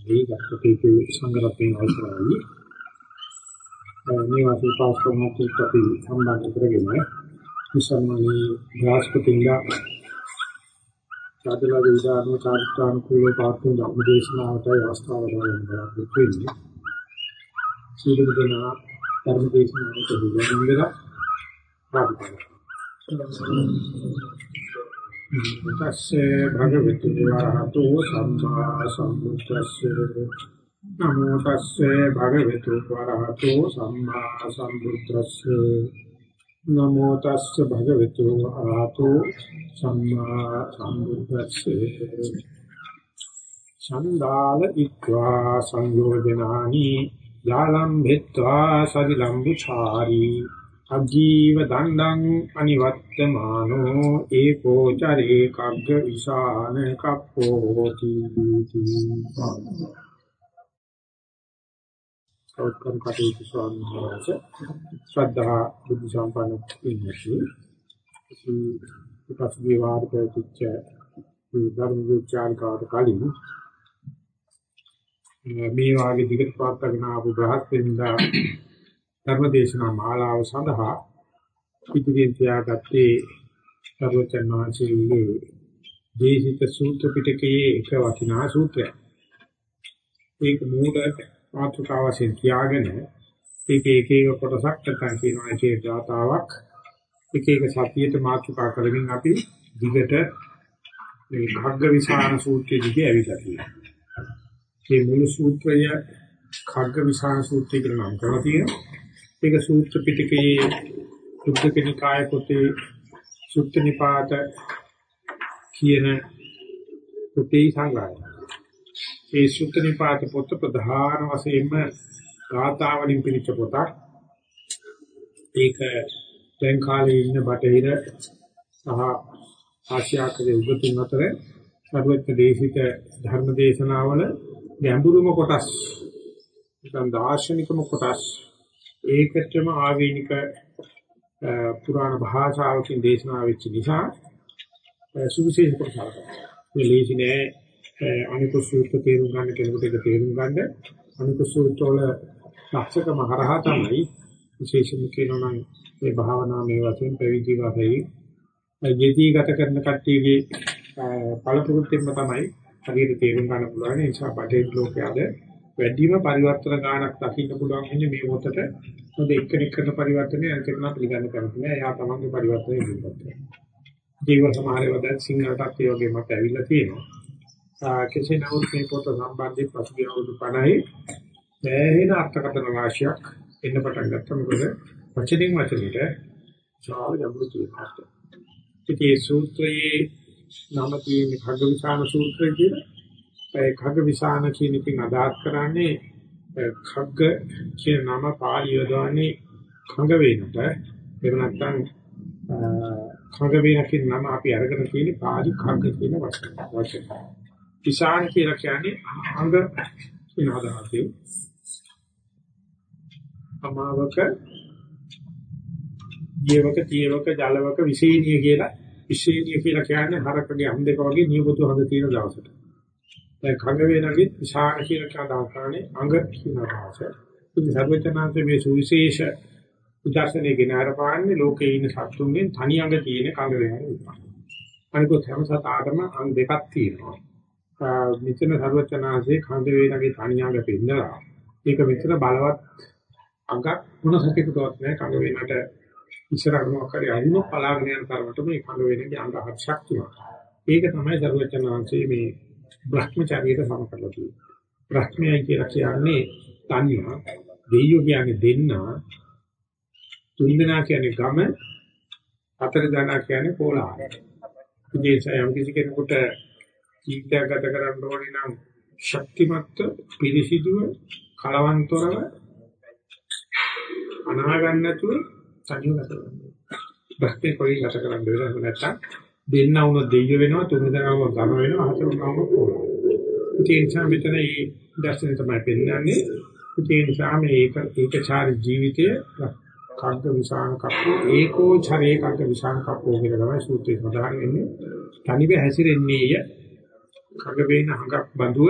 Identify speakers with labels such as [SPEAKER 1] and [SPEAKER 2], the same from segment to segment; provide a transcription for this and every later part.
[SPEAKER 1] මේ ගතකේ සංග්‍රහයෙන් අවසරයි. මේ වාසී පාස් කරනකොට අපි සම්බන්ධ කරගෙන විසම්මනී බ්‍රහස්පතින්දා සාදලා විදාන චාරිත්‍රාන කුල පාත්තුන් ධර්මදේශනාවට අවස්ථාව ලැබෙන බලාපොරොත්තු වෙන්නේ. සීලක දෙනා ධර්මදේශනාවට දෙවියන්ගලා ප්‍රාර්ථනා තස්සේ භගවතු වරහතෝ සම්මා සම්බුද්දස්සේ නමෝ තස්සේ භගවතු වරහතෝ සම්මා සම්බුද්දස්සේ නමෝ තස්සේ භගවතු වරහතෝ සම්මා සම්බුද්දස්සේ චන්දාල ඉක්වා සංයෝජනානි යාලම් භිත්වා සදිලම්බුචාරී අජීව දණ්ඩං අනිවත්තමානෝ ඒකෝ චරේ කග්ග විසාන කප්පෝති සෞත්කම් කටයුතු ස්වාමීන් වහන්සේ. ශ්‍රද්ධා බුද්ධ සම්පන්න ඉන්නසි ඉපස්ගේ වාර්තච්ච ධර්ම විචාරකාට කලින් මේ වාගේ දිගට පාත්තගෙන ආපු බ්‍රහස්පතින්දා ධර්මදේශනා මාලාව සඳහා ඉදිරියෙන් තියාගත්තේ සර්වචන් වහන්සේගේ දේශිත සූත්‍ර පිටකයේ එක වටිනා සූත්‍රයක්. ඒක මූල මාතෘකාවසෙන් තියාගෙන ඒක එක එක කොටසක් නැත්නම් කියනවා ඒකේ ධාතාවක් එක එක සතියට මාතෘකා කරමින් අපි දිගට මේ භග්ග විසාන සූත්‍රයේ දිගේ ඇවිල්ලා තියෙනවා. මේ මුළු සූත්‍රය khagga විසාන සූත්‍රය කියලා නම් කරලා තියෙනවා. ඒක සූත්‍ර පිටකයේ සුද්ධ නිකාය පොතේ සුත්ත නිපාත කියන පොතේ සංග්‍රහය. ඒ සුත්ත නිපාත පොත ප්‍රධාන වශයෙන්ම ගාථාවලින් පිළිච්ච පොතක්. ඒක දැන් කාලේ ඉන්න බටහිර සහ ආශ්‍යාකගේ උගතුන් අතර සර්වත්‍ය දේශිත ධර්ම දේශනාවල ගැඹුරුම කොටස් නිකන් දාර්ශනිකම කොටස් ඒකටම ආවේනික පුරාණ භාෂාවකින් දේශනා වෙච්ච නිසා සුවිශේෂ කොටසක්. මේ ලේසි නෑ අනික සූත්‍ර තේරුම් ගන්න කෙනෙකුට ඒක තේරුම් ගන්න අනික සූත්‍ර වල ලක්ෂකම හරහා තමයි විශේෂම කියනවා නම් මේ භාවනා මේ වශයෙන් පැවිදි වශයෙන් යෙදී ගත කරන කට්ටියගේ පළපුරුද්දෙන්ම තමයි හරියට තේරුම් ගන්න පුළුවන්. ඒ නිසා බටේ ලෝකයාද වැඩිම පරිවර්තන ගානක් දකින්න පුළුවන් ඉන්නේ මේ මොහොතට. මොකද එක්කෙනෙක් කරන පරිවර්තනය අනිකෙනා පිළිගන්න කැමති නෑ. එයා තමන්ගේ පරිවර්තනය පිළිගන්නවා ජීව සමහරව දැන් සිංහලටත් ඒ වගේ මත ඇවිල්ලා තියෙනවා. කෙසේ නමුත් මේ පොත සම්බන්ධයෙන් පසුගිය අවුරුදු 50 දැහැින අර්ථකථන රාශියක් එන්න පටන් ගත්තා. මොකද වචනින් වචනයට චාල ගැඹුරු තියෙනවා. ඉතින් සූත්‍රයේ නම තියෙන භගවිසාන සූත්‍රය කියලා ඒ khග්ග විසාන කියන එකෙන් අදහස් කරන්නේ khග්ග කියන නම පාළි යොදවන්නේ khඟ වේනට එහෙම නැත්නම් khඟ වේන කියන නම අපි අරගෙන තියෙන්නේ පාළි khග්ග කියන වචන. විසාන කියලා කියන්නේ අංග කියන අදහසෙන් අමාවක ජීවක තියවක ජලවක විශේෂීය කියලා විශේෂීය කියලා කියන්නේ හරකගේ අම් දෙක වගේ නියපොතු හඳ තියෙන දවසට. දැන් කඟ වේනගේ විසාන කියන කතාවකානේ අඟ කියන අදහස. ඉතින් සර්වචනාංශයේ මේ සුවිශේෂ උදාසනේ ගෙනාරපාන්නේ ලෝකේ ඉන්න සත්තුන්ගෙන් තනි අඟ තියෙන කඟ වේන විතරයි. අනිකෝ හැම සතාටම අංග දෙකක් තියෙනවා. මෙතන සර්වචනාංශයේ කඟ වේනගේ තනි අඟ පෙන්නලා ඒක මෙතන බලවත් අඟ මොන සතෙකුටවත් නෑ කඟ වේනට ඉස්සරහම කරේ අරිනු පලාගෙන යන තරමට මේ කඟ වේනගේ අංග හත් ශක්තියක්. ඒක තමයි සර්වචනාංශයේ මේ භ්‍රමචාරියට සම කරලා තියෙනවා. භ්‍රමයයි කියලා කියන්නේ තනියම දෙයියෝ කියන්නේ දෙන්නා තුන්දෙනා කියන්නේ ගම හතර දෙනා කියන්නේ පොළාය. ඉතින් යම් කිසි කෙනෙකුට ජීවිතයක් ගත කරන්න ඕනේ නම් ශක්තිමත් පිරිසිදුව කලවන්තරව අනා ගන්න නැතුව තනියම ගත කරන්න. භක්තිය කොයි ගත කරන්න බැහැ නැත්නම් දෙන්න වුණොත් දෙයිය වෙනවා තුන් දෙනාම ගම වෙනවා හතර වුණාම පොළොව. ඒ නිසා මෙතන මේ දර්ශනය තමයි පෙන්නන්නේ. ඒ නිසා මේ ඒක ඒකචාරී ජීවිතය කග්ග විසාන කප්පෝ ඒකෝ චරේ කග්ග විසාන කප්පෝ කියලා තමයි සූත්‍රයේ සඳහන් වෙන්නේ. තනිව හැසිරෙන්නේය කග වේන හඟක් බඳුව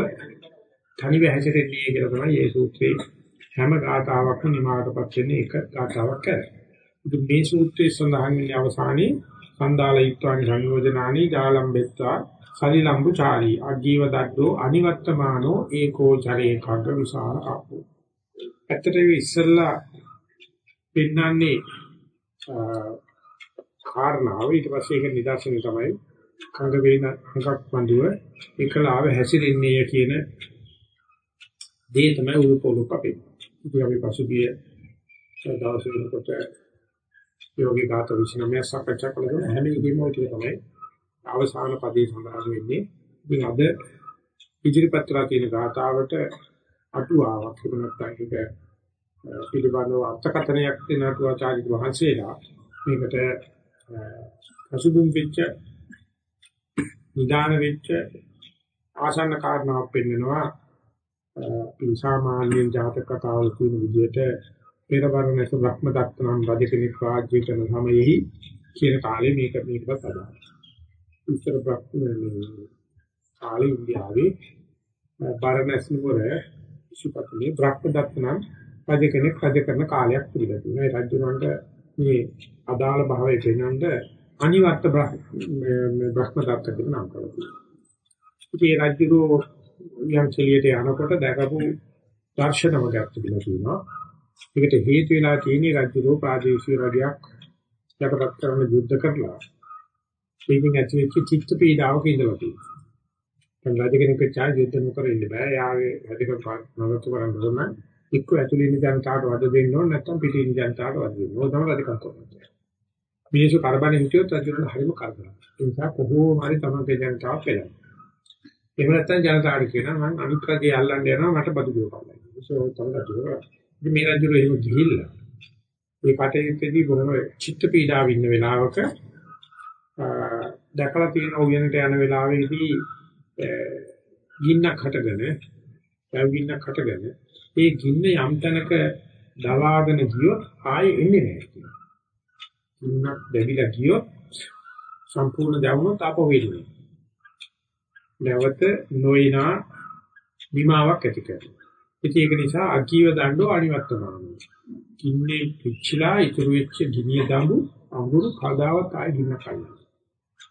[SPEAKER 1] තනිව හැසිරෙන්නේ කියලා තමයි මේ සූත්‍රයේ හැම ගාතාවක්ම නිමාවටපත් වෙන්නේ එක ගාතාවක් කරේ. ඉතින් මේ සූත්‍රයේ සඳහන් වෙන අවසානයේ සන්දාලිත්වානි සංයෝජනානි ජාලම්බෙත්වා සලිලම්බු චාරී අජීව දඩෝ අනිවත්තමානෝ ඒකෝ චරේ කග්ග විසාර අපෝ. ඇත්තට ඉස්සල්ලා පෙන්නන්නේ කාරණාව ඊට පස්සේ ඒක නිදර්ශනය තමයි කඟ වේන එකක් වඳුව එකලාව හැසිරෙන්නේ කියන දේ තමයි උරුපොලු අපේ. ඉතින් අපි පසුගිය දවස් වෙනකොට යෝගී ගාත විශ්නමය සාකච්ඡා කළා හැම එකෙම ඔය ටික තමයි අවසාන පදේ සඳහන් වෙන්නේ. ඉතින් අද ඉදිරිපත් කරලා තියෙන ගාතාවට අටුවාවක් තිබුණත් ඒක පිළිබඳව අර්ථකථනයක් දෙන අටුවාචාර්ය වහන්සේලා මේකට පසුබිම් වෙච්ච නිදාන වෙච්ච ආසන්න කාරණාවක් පෙන්නනවා සාමාන්‍යයෙන් ජාතක කතාවල තියෙන විදිහට පෙරවරණස බ්‍රහ්ම දත්තනම් රජ කෙනෙක් රාජ්‍ය කරන සමයෙහි කියන කාලේ මේක මේකවත් අදාළයි. උත්තර බ්‍රහ්ම කාලේ ඉන්දියාවේ බරණස් නුවර සුපතලේ බ්‍රහ්ම දත්තනම් රජ කෙනෙක් රජ කරන කාලයක් පිළිගන්න. මේ රජුරන්ට මේ අදාළ භාවය පෙන්වන්න අනිවර්ත බ්‍රහ්ම දත්ත කියලා නම් කරලා තියෙනවා. ඉතින් ඒ රජුරෝ යම් කෙලියට යනකොට දැකපු දර්ශනවලක් තිබිලා තියෙනවා. ඒකට හේතු වෙලා තියෙන්නේ රජුරෝ ප්‍රාදේශීය රජයක් යටපත් කරන යුද්ධ කරලා ඒකෙන් ඇතිවෙච්ච චිත්ත පීඩාවක ඉඳලා තියෙනවා. දැන් රජ කෙනෙක් චා යුද්ධ නොකර ඉන්න බෑ. යාගේ රජකම් නවත්තු කරන්න ඕන. එක්ක ඇතුළේ ඉන්න ජනතාවට වද දෙන්න ඕන නැත්නම් පිටින් ඉන්න ජනතාවට වද දෙන්න ඕන. තමයි රජකම් කරන්නේ. මිනිස්සු කරබන් හිටියොත් රජුට හරිම කරදරයි. ඒ නිසා කොහොම හරි තමන්ගේ ජනතාව පෙළනවා. එහෙම නැත්නම් ජනතාවට කියනවා මම අනිත් රජේ අල්ලන්න යනවා මට බදු දෙවපල්ලා. ඒක තමයි රජුර. ඉතින් මේ රජුර එහෙම ගිහිල්ලා මේ කටයුත්තේදී බොහොම චිත්ත පීඩාව ඉන්න වෙලාවක දැකලා තියෙන උයනට යන වෙලාවේදී ගින්නක් හටගෙන පැව් ගින්නක් හටගෙන ඒ ගින්න යම් තැනක දවාගෙන ගියොත් ආයේ එන්නේ නැහැ. ගින්නක් දැවිලා ගියොත් සම්පූර්ණ දැවුනොත් ආපහු වෙන්නේ. නැවත නොයනා විමාවක් ඇති කරනවා. ඉතින් ඒක නිසා අකීව දඬෝ අනිවත්තමානයි. කින්නේ පිච්චිලා ඉතුරු වෙච්ච ගිනිය දඹු අඟුරු කදාවත් ආයෙ ගින්න කල්ලා.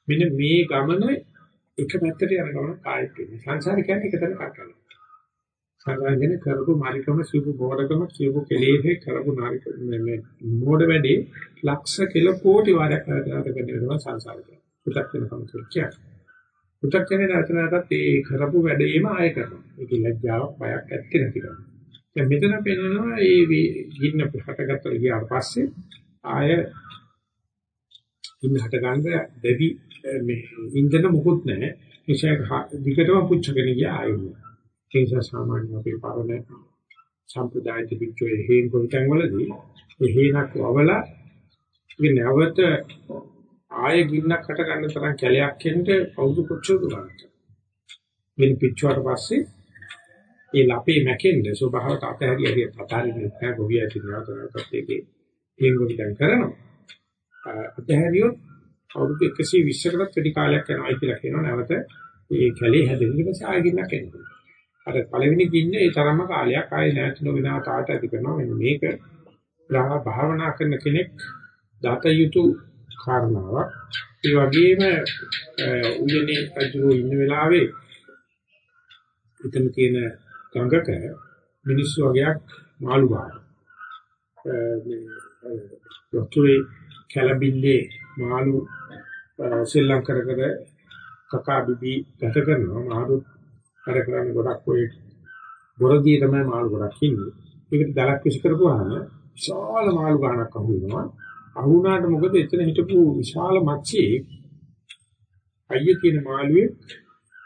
[SPEAKER 1] මෙන්න මේ ගමන එක පැත්තට යන ගමන කායික වෙන්නේ. සංසාරේ කියන්නේ එක තැන කටකන. සංසාරයෙන් කරපු මාරිකම සිව්පු බෝඩකම සිව්පු කෙලෙහි කරපු නාරික මේ මෝඩ වැඩි ලක්ෂ කිල කෝටි වාරයක් කරලා කරනවා සංසාරේ. පුතක් වෙන කම කියන්නේ. පුතක් වෙන රචනාවටත් ඒ කරපු වැඩේම ආය කරනවා. ඒක ලැජ්ජාවක් බයක් ඇත්තේ නැති කරනවා. දැන් මෙතන පෙන්නනවා මේ ගින්න හටගත්ත ගියාට පස්සේ ආය ගින්න හට ගන්න දෙවි මේ ඉන්ධන මුකුත් නැහැ. නිසා දිගටම පුච්චගෙන ගියා ආයෙ. ඒ නිසා සාමාන්‍ය අපේ පරණ සම්ප්‍රදාය තිබිච්චේ හේන් කොටන් වලදී ඒ හේනක් වවලා ඒ නැවත ආයෙ ගින්නක් හට ගන්න තරම් කැලයක් එන්න අවුරුදු කොච්චර දුරකට. මෙන්න පිච්චුවාට පස්සේ ඒ ලපේ මැකෙන්න ස්වභාවත අතහැරිය හරිය තතාරින්නේ නැහැ ගොවියා කියනවා තමයි ඒකේ හේන් කොටන් කරනවා. අතහැරියොත් අවුරුදු 120කටත් වැඩි කාලයක් යනවා කියලා කියනවා නැවත ඒ කැලේ හැදෙන්න ඊපස්සේ ආයෙ ගින්නක් එනවා. අර පළවෙනි ගින්න ඒ තරම්ම කාලයක් ආයෙ නැති නොවෙනා තාට ඇති කරනවා මෙන්න මේක භාවනා කරන කෙනෙක් දත යුතු කාරණාවක්. ඒ වගේම උයනේ අජුරෝ ඉන්න වෙලාවේ එතන තියෙන ගඟක මිනිස්සු වගේක් මාළු ගන්න මේ වතුරේ කැළඹිල්ලේ මාළු ශ්‍රී කර කර කකා බිබි ගත කරනවා. මාළු කර කරන්නේ ගොඩක් ඔය බොරදී තමයි මාළු ගොඩක් ඉන්නේ. ඒකට දලක් විශ් කරපුවාම විශාල මාළු ගානක් අහු වෙනවා අහු වුණාට මොකද එතන හිටපු විශාල මච්චේ අයියේ කියන මාළුවේ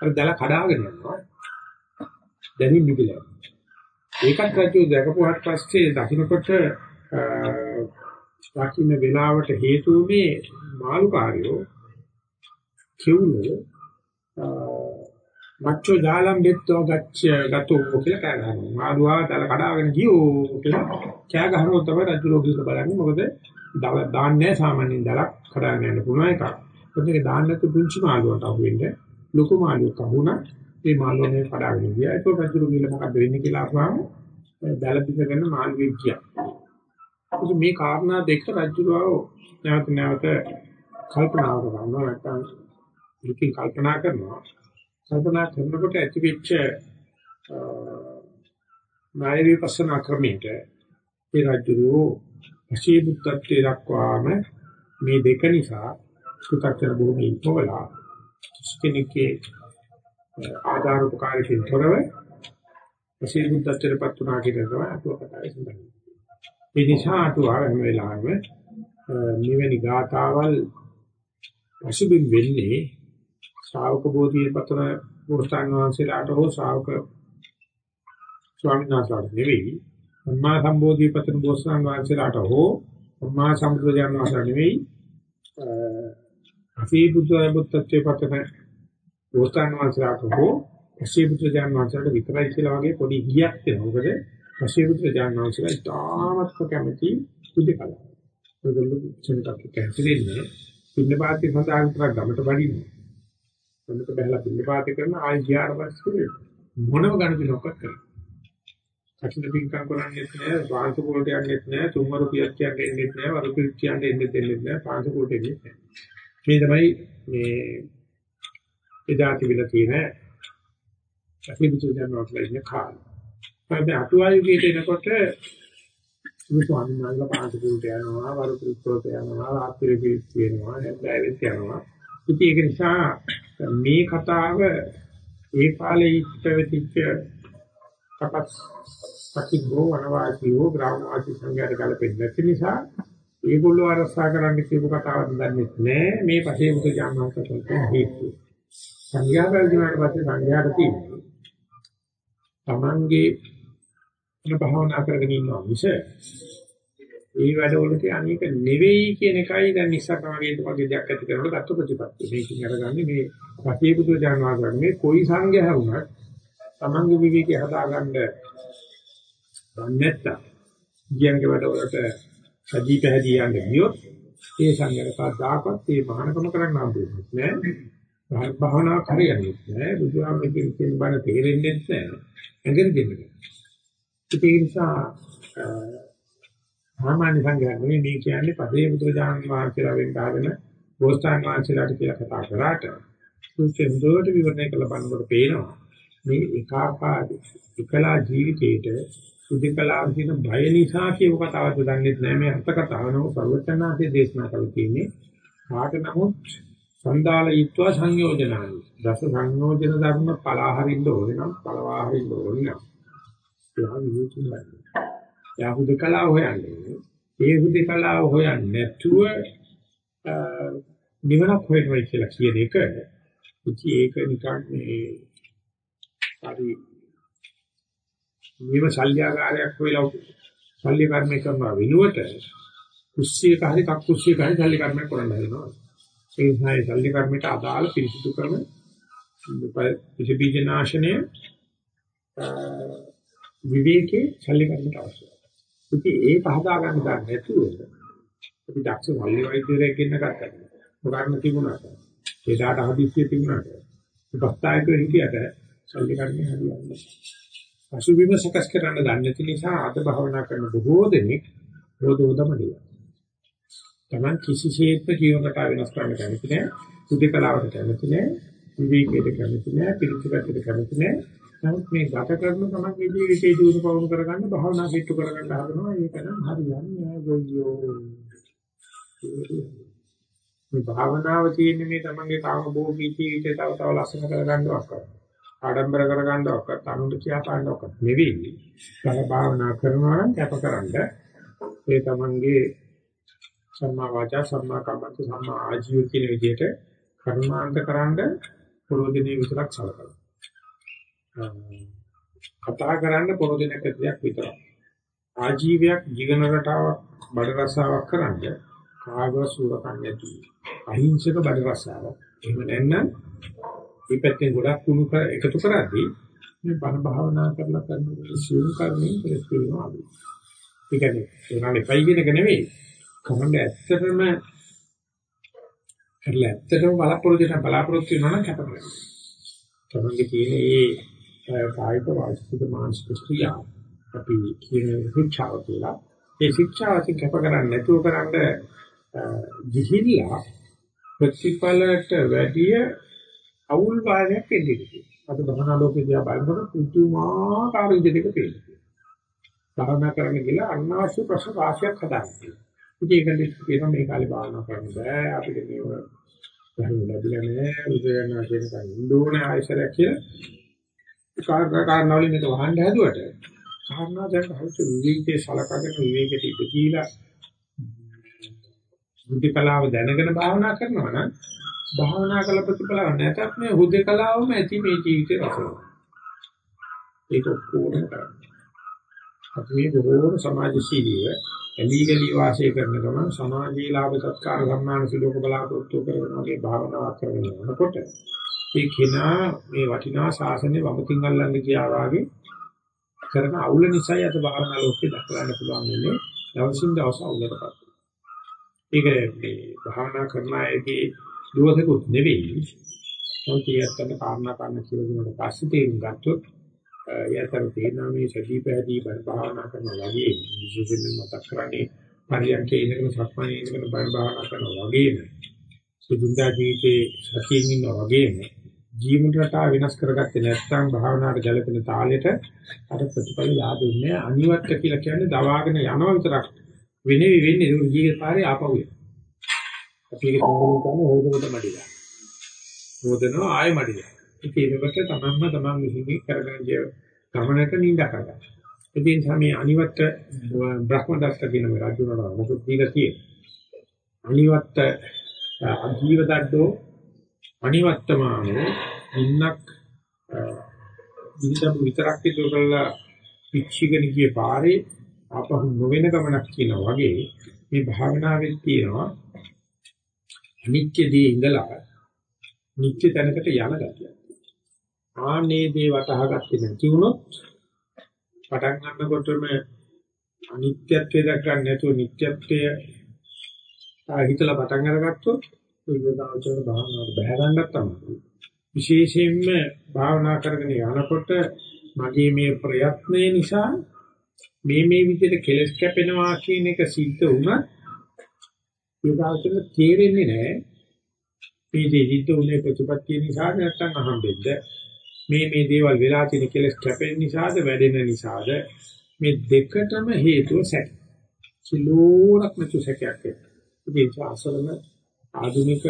[SPEAKER 1] අර දල කඩාගෙන යනවා. දැනින් නිබිලා ඒකත් රජු දැකපුවාට පස්සේ දකින්නකොට දකින්න වෙලාවට හේතු මේ මාළුකාරයෝ කිව්ලෝ මච්චෝ ජාලම් දෙත්තෝ ගච්ඡ ගතෝ කියලා කෑ ගහනවා. මාළුවා දල කඩාගෙන ගියෝ කියලා කෑ ගහනවා තමයි රජු ලෝකෙක බලන්නේ. මොකද දල දාන්නේ සාමාන්‍යයෙන් දලක් කඩාගෙන යන්න පුළුවන් එකක්. ඒකේ දාන්න තු පුංචි මාළුවට අහු වෙන්නේ ලොකු මාළුවෙක් අහුණා මේ මාළුනේ පඩාගෙන ගියා. ඒක රජුරු ගිහලා මොකද්ද වෙන්නේ කියලා අහුවාම බැලපිටගෙන මාළුවේ ගියා. ඉතින් මේ කාරණා දෙක රජුරව නැවත නැවත කල්පනා කරනවා නැත්නම් ඉතින් කල්පනා කරනවා. කල්පනා කරනකොට ඇතිවෙච්ච ණය විපස්සනා ක්‍රමයට ඒ රජුරෝ අශීබුත්තත්වයේ දක්වාම මේ දෙක නිසා සුතක්ෂර භූමියේ ඉතෝලා කෙනෙක්ගේ ආධාර උපකාරයෙන් තොරව අශීබුත්තත්වයටපත් වුණා කියන තමයි අතුව කතාවේ සඳහන්. ඒ නිසා අතුව හැම වෙලාවෙම මෙවැනි ගාතාවල් පසුබිම් වෙන්නේ ශ්‍රාවක බෝධියේ පතන පුරුෂයන් වහන්සේලාට හෝ ශ්‍රාවක ස්වාමීන් වහන්සේලාට නෙවෙයි සම්මා සම්බෝධි පතන බෝසතාන් වහන්සේලාට හෝ සම්මා සම්බුද්ධයන් වහන්සේලාට නෙවෙයි අසී බුද්ධ බුද්ධත්වයේ පතන බෝසතාන් වහන්සේලාට හෝ අසී බුද්ධයන් වහන්සේලාට විතරයි කියලා වගේ පොඩි ගියක් තියෙනවා. මොකද අසී බුද්ධයන් වහන්සේලා ඉතාමත් කැමැති බුද්ධ කලාව. ඒගොල්ලෝ චෙන්ටක් කැන්සලෙන්නේ පින්න පාති සඳහා විතරක් ගමට බඩින්නේ. මොනක බහලා පින්න පාති කරන ආයි ගියාට පස්සේ මොනම ගණිතනක්වත් කරන්නේ. කටින පින්කම් කරන්නේ නැහැ, පාංශ කුලට යන්නේ නැහැ, තුන්වරු පියක් කියන්නේ ඉන්නේ නැහැ, වරු පියක් කියන්නේ ඉන්නේ දෙන්නේ නැහැ, පාංශ කුලට එන්නේ නැහැ. මේ තමයි මේ එදා තිබිලා තියෙන අසිබුතු ජනවත් ලයින කාල. හැබැයි අතුආයුගයට එනකොට මේ ස්වාමීන් වහන්සේලා පාංශ කුලට යනවා, වරු පිළිස්සෝට යනවා, රාත්‍රී පිළිස් වෙනවා, හැබැයි යනවා. ඉතින් ඒක නිසා මේ කතාව ඒ කාලේ පැවතිච්ච තපස් පටිඝෝ වනවාසීෝ ග්‍රාමවාසී සංඝයාට ගලපෙන්නේ නැති නිසා ඒගොල්ලෝ අරසා කරන්න කියපු කතාවක් දන්නේ නැහැ මේ පසේ මුක ජානහතට හේතු. සංඝයා වර්ධනාට පස්සේ සංඝයාට තියෙන්නේ තමන්ගේ මොන භාවනා කරගෙන ඉන්නවා මිස ඒ වැඩවලට අනේක නෙවෙයි කියන එකයි දැන් නිස්සකමගේ වගේ දෙයක් ඇති කරනකොට ගත්ත ප්‍රතිපත්තිය. මේකෙන් අරගන්නේ මේ පසේ බුදු ජානවාසන්නේ මේ කොයි සංඝයා වුණත් තමන්ගේ විවේකී හදාගන්න නැත්තම් ගියන්ගේ වැඩවලට සජී පැහැදී යන්නේ ගියොත් ඒ සංඝයාට දායකත් මේ මහානකම කරන්න හම්බෙන්නේ නැහැ. භාවනා හරියන්නේ නැහැ. බුදුහාමකින් කියන බණ තේරෙන්නේ නැහැ. එංගෙන් දෙන්නේ. ඒ නිසා සාමාන්‍ය සංඝයා නෙවෙයි මේ කියන්නේ පදේ බුදුරජාණන් වහන්සේලා වෙන්න ආගෙන බෝසතාන් වහන්සේලාට කියලා කතා කරාට සුචෙන් දොඩ විවරණය කළ බණකට පේනවා. මේ එකාකාරී එකලා ජීවිතේට සුද්ධකලාව කියන බය නිසා කියව කතාවක් දන්නේ නැහැ මේ අර්ථ කතාව නෝ සර්වචනාසේ දේශනා කරලා තියෙන්නේ කාට නමුත් සන්දාලීත්ව සංයෝජනානි දස සංයෝජන ධර්ම පලාහරින්න ඕනේ නම් පලවා හරින්න ඕනේ නම්. යා විචුනයි යා හුදකලාව හොයන්නේ ඒ හුදකලාව හොයන්නේ නැතුව නිවනක් හොයනවා කියලා කියන එක ඉති ඒක නිකන් මේ හරි මේව ශල්‍යකාරයක් වෙලා ශල්‍ය කර්මයක් කරනවා වෙනුවට කුස්සියක හරි කක්කුස්සියක හරි ශල්‍ය කර්මයක් කරන්න හදනවා. ඒ නිසා ශල්‍ය කර්මයට අදාළ පිරිසිදු කරන විෂබීජ නාශනය විවේකේ ශල්‍ය කර්මයට අවශ්‍යයි. ඉතින් ඒක හදා ගන්න ගන්න නැතුව අපි දක්ෂ ශල්‍ය වෛද්‍යවරයෙක් ඉන්න ගත්තා. මොකක්ද තිබුණාද? ඒදාට හදිස්සිය තිබුණාද? උපස්ථායක හිටියට ශල්‍ය කර්මය හරියන්නේ පසුබිම සකස් කරන්න දන්නේ නැති නිසා අද භවනා කරන බොහෝ දෙනෙක් රෝදෝදම දෙනවා. Taman කිසිසේත්ම ජීවකට වෙනස් කරන්න කැමති නැහැ. සුද්ධකලාවට කැමති නැහැ. විවේකයට කැමති නැහැ. පිළිචකට කැමති නැහැ. නමුත් මේ ගත කරන තමන් ජීවිතේ දියුණු පවුණු කරගන්න භවනා කිට්ටු කරගන්න හදනවා. ඒක නම් හරියන්නේ නෑ ගොයියෝ. මේ භාවනාව තියෙන්නේ මේ තමන්ගේ කාම භෝගී ජීවිතය තව තව ලස්සන කරගන්නවක් කරනවා. ආඩම්බර කරගන්නවක්වත් අනුන්ට කියා පාන්නවක්වත් නෙවෙයි. බල භාවනා කරනවා නම් කැපකරනද ඒ තමන්ගේ සම්මා වාචා සම්මා කම්මන්ත සම්මා ආජීව කියන විදිහට කර්මාන්ත කරන්ඩ පොරොදිනේ විතරක් සලකනවා. කතා කරන්න පොරොදිනක දෙයක් විතරයි. ආජීවයක් ජීවන රටාවක් බඩ රසාවක් කරන්න කාගව සූරකම් නැති. අහිංසක බඩ රසාවක්. එහෙම නැත්නම් මේ පැත්තෙන් ගොඩක් කුණු එකතු කරද්දී මේ බණ භාවනා කරලා කරන සියුම් කර්මයෙන් කෙලස් වෙනවා. ඒ කියන්නේ ඒනාලේ පයි කියන එක නෙවෙයි. කොහොමද ඇත්තටම කරලා ඇත්තටම බලාපොරොත්තු වෙන බලාපොරොත්තු වෙනවා නම් කැප කරනවා. තමන්ගේ තියෙන ඒ කායික වාචික මානසික ක්‍රියා අපි කියන ශික්ෂාව කියලා. ඒ ශික්ෂාවකින් කැප කරන්නේ නැතුව කරන්නේ ගිහිල්ලා ප්‍රතිඵලයට වැඩිය අවුල් වාදයක් එන්නේ. අද බහනා ලෝකේ දිහා බලනකොට පුදුමාකාර විදිහට පේනවා. භාවනා කරන්න ගිහලා අනවශ්‍ය ප්‍රශ්න රාශියක් හදාගන්නවා. ඉතින් ඒකෙන් කියන මේ කාලේ භාවනා කරන්න බෑ අපිට මේව ගහන්න ලැබිලා නෑ උදේන කියන කන් ඉන්දෝනේ ආයසරයක් කියලා කාරණා කාරණා වලින් මේක වහන්න හැදුවට කාරණා දැන් හවුච විවේකයේ සලකගෙන විවේකයට ඉඳ කියලා බුද්ධකලාව දැනගෙන භාවනා කරනවා නම් භාවනා කළ ප්‍රතිඵල නැතත් මේ හුදකලාවම ඇති මේ ජීවිතේ රසව. ඒක කොහොමද කරන්නේ? අපි මේ බොහෝම සමාජශීලීව එලීගලී වාසය කරන ගමන් සමාජීය ලාභ සත්කාර සම්මාන සිලෝක බලාපොරොත්තු කරන වගේ භාවනාවක් කරගෙන යනකොට ඒ කෙනා මේ වටිනා ශාසනය වමතින් අල්ලන්න ගියා වාගේ කරන අවුල නිසා යත භාවනා ලෝකේ දක්වන්න පුළුවන් වෙන්නේ දවසින් දවස අවුලටපත්. ඒක මේ භාවනා කරන අයගේ දෝෂකුත් නෙවෙයි. මොකද කාරණා කරන්න කියලා දුන්නාට පස්සේ තේරුම් ගත්තොත් යතර තේනවා මේ සතිය පැහැදී බණ භාවනා කරනවා වගේ විශේෂයෙන්ම මතක් කරන්නේ පරියන්කේ ඉඳගෙන සක්මණේ ඉඳගෙන බණ භාවනා කරනවා වගේම සුදුන්දා ජීවිතේ සතියින් ඉන්නවා වගේම ජීවන රටාව වෙනස් කරගත්තේ නැත්නම් භාවනාවට ගැලපෙන තාලෙට අර ප්‍රතිඵල යාදුන්නේ අනිවාර්ය කියලා කියන්නේ දවාගෙන යනවා විතරක් වෙනෙවි වෙන්නේ ඒක ජීවිත පාරේ ආපහු එන. අපි ඒක තෝරන කරන්නේ හොදකට මඩිලා. හොදනවා ආයෙ මඩිලා. ඉතින් ඒකට තමන්ම තමන් විසින් කරගෙන ගිය ගමනක නිඳ කරගන්න. ඉතින් තමයි අනිවාර්ය බ්‍රහ්මදත්ත කියන මේ රජුනට මොකද දීලා තියෙන්නේ. අනිවාර්ය අජීවදඩෝ අනිවත්තමානෝ ඉන්නක් ඉන්නු විතරක් ඉතුරු කරලා පිච්චිගෙන ගිය පාරේ ආපහු නොවෙන ගමනක් කියනවා වගේ මේ භාවනාවේ තියෙනවා අනිත්‍යදී ඉඳලා නිත්‍ය තැනකට යන ගතිය. ආනේ දේ වටහාගත්තේ නැති වුණොත් පටන් ගන්නකොටම අනිත්‍යත්වය දක්වන්න නැතුව නිට්ටත්වය හිතලා පටන් අරගත්තොත් විද්‍යාචර භාවනාවට බහැ ගන්නත් තමයි. විශේෂයෙන්ම භාවනා කරගෙන යනකොට මගේ මේ ප්‍රයත්නයේ නිසා මේ මේ විදිහට කෙලස් කැපෙනවා කියන එක සිද්ධ වුණත් විද්‍යාචර තේරෙන්නේ නැහැ. මේ දේ සිද්ධ වුණේ ප්‍රතිපත්තිය නිසා නැත්නම් අහම්බෙද්ද මේ මේ දේවල් වෙලා තියෙන කෙලස් කැපෙන නිසාද වැඩෙන නිසාද මේ දෙකටම හේතුව සැක. සිලෝරක් නැතු සැකයක්. ඒ අසලම ආධුනික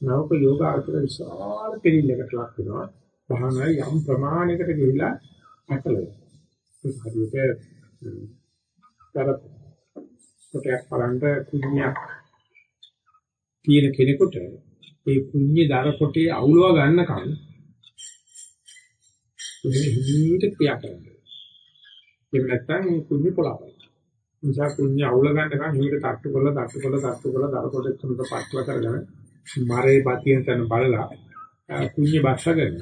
[SPEAKER 1] නවක යෝගාචර විශාල පිළිලකට ලක් වෙනවා. භාවනා යම් ප්‍රමාණයකට ගිහිලා අකලයි. ඒක හරියට තර කොටයක් බලන්න කුණ්‍යක් තියෙන කෙනෙකුට ඒ කුණ්‍ය දර කොටේ අවුලව ගන්නකම් මේ හිමීට ක්‍රියා කරනවා. එහෙම නැත්නම් කුණ්‍ය පොළවයි. නිසා කුණ්‍ය අවුල ගන්නකම් හිමීට තට්ටු කරලා තට්ටු කරලා තට්ටු කරලා දර කොටේ තුනට පටල කරගෙන මරේ පතියෙන් තන බලලා කුණ්‍ය බස්සගෙන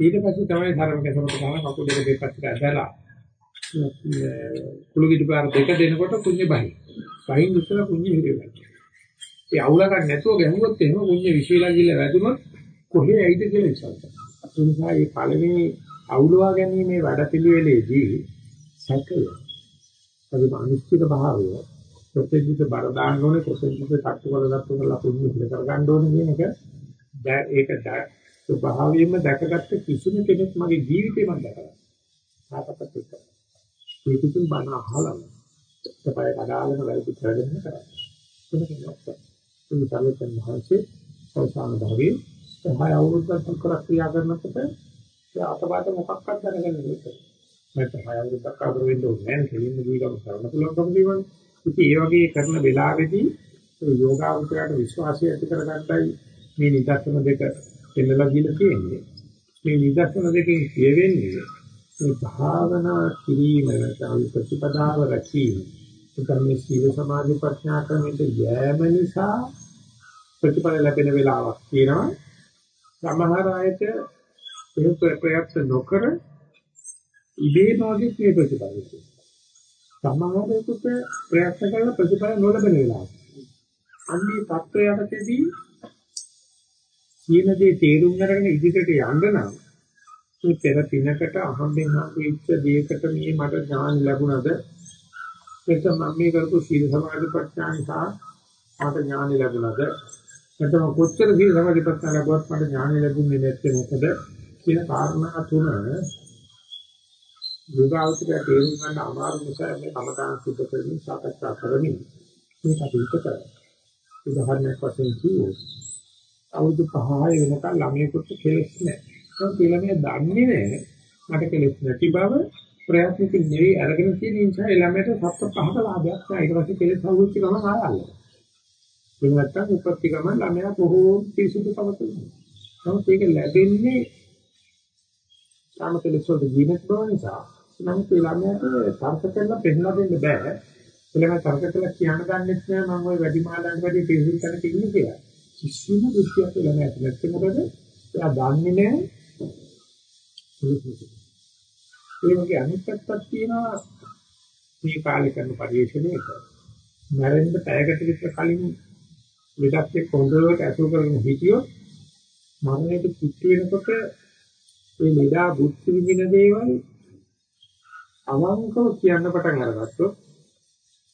[SPEAKER 1] ඊට පස්සේ තමයි ධර්ම කැසමට ගන්න කකුල දෙක දෙපැත්තට ඇදලා කුළුගිඩි පාර දෙක දෙනකොට කුණ්‍ය බහි. බහින් ඉස්සලා කුණ්‍ය හිරෙනවා. ඒ අවුල ගන්න නැතුව ගැහුවොත් එහෙම කුණ්‍ය විශ්වලා ගිහලා වැදුනොත් කොහේ ඇයිද කියලා විශ්වාස කරනවා. ඒ නිසා මේ පළවෙනි අවුලවා ගැනීමේ වැඩපිළිවෙලේදී සැකය අද අනිශ්චිත භාවය කොතෙන්ද බර දාන්න ඕනේ කොතෙන්ද තට්ටු කරලා තට්ටු කරලා පුදුම ඉඳ කර ගන්න ඕනේ කියන එක ඒක ස්වභාවයෙන්ම දැකගත්ත කිසිම කෙනෙක් මගේ ජීවිතේ මම දැකලා ආතපත් එක ඒකකින් බණ අහලා තමයි කඩාගෙන වැඩි කරගෙන කරන්නේ ඒක නේද ඒ තමයි මහන්සිය අවසාන භාවයේ සහය අවුරුද්දක් කරක් ක්‍රියා කරනකොට ඒ අතපත මොකක්වත් දැනගන්න බැහැ. නැත්නම් හය අවුරුද්දක් අතර වෙන්න ඕනේ නැහැ. කෙලින්ම ජීවිතම කරන්න පුළුවන්කම තියෙනවා. ඉතින් ඒ වගේ කරන වෙලාවේදී යෝගාවචරයට විශ්වාසය ඇති කරගන්නයි මේ නිදර්ශන දෙක දෙන්නලා දීලා තියෙන්නේ. මේ නිදර්ශන දෙකෙන් කියවෙන්නේ මේ භාවනා කිරීම නැත්නම් ප්‍රතිපදාව රැකීම. උතන මේ සීල සමාධි ප්‍රඥා ක්‍රමෙට යෑම නිසා ප්‍රතිඵල ලැබෙන වෙලාවක් තියෙනවා. සමහර අයට ඒ ප්‍රයත්න නොකර ඉබේ නොදී මේ ප්‍රතිඵල ලැබෙනවා. සමහරෙකුට ප්‍රයත්න කරලා ප්‍රතිඵල නොලැබෙන වෙලාවක්. අන්නේ තත්ත්වයකදී කියන දේ තේරුම් අරගෙන ඉදිරියට යන්න නම් මේ පෙර පිනකට අහම්බෙන් හම්බෙච්ච දෙයකට මේ මට ඥාන ලැබුණද ඒක මම මේ කරපු සීල සමාධි ප්‍රඥා නිසා මට ඥාන ලැබුණද නැත්නම් කොච්චර සීල සමාධි ප්‍රඥා ලැබුවත් මට ඥාන ලැබුණේ නැත්තේ මොකද කියන කාරණා තුන යෝගාවචරය තේරුම් ගන්න අමාරු නිසා මේ කමඨාන් සුද්ධ කරමින් සාකච්ඡා කරමින් මේ කටයුතු කරා. උදාහරණයක් වශයෙන් කිව්වොත් අවුරුදු 5 වෙනකන් ළමයෙකුට කෙලෙස් නැහැ. ඒක ළමයා දන්නේ නැහැ. මට කෙලෙස් නැති බව ප්‍රයත්නක නෙවෙයි අරගෙන තියෙන නිසා ඒ ළමයට සත්‍ය පහක ලාභයක් නැහැ. ඊට පස්සේ කෙලෙස් හවුච්ච ගමන් ආය අල්ලනවා. ඒ නැත්තම් උපත්ති ගමන් ළමයා බොහෝ පිසුදු පවතිනවා. නමුත් ඒක ලැබෙන්නේ කාම කෙලෙස් වලට ජීවත් බව නිසා නමුත් ඒ ළමයාට තර්ක කරලා පෙන්නලා දෙන්න බෑ. එළම තර්ක කරලා කියන්න ගන්නෙත් නෑ මම ওই වැඩි මහලන්ට වැඩි පිළිසිල් කරන කිව්වේ කියලා. කිසිම දෘෂ්ටියක් ළමයාට නැත්නම් මොකද? එයා දන්නේ නෑ. ඒ වගේ අනිත් පැත්තක් තියෙනවා මේ කාලේ කරන පරිශ්‍රණයක. මරෙන්න පැයකට විතර කලින් විදක් එක්ක හොඳට අසුර කරගෙන හිටියොත් මරණයට පිටු වෙනකොට මේ ලෙඩා බුද්ධ විඳින දේවල් අවංකව කියන්න පටන් අරගත්තොත්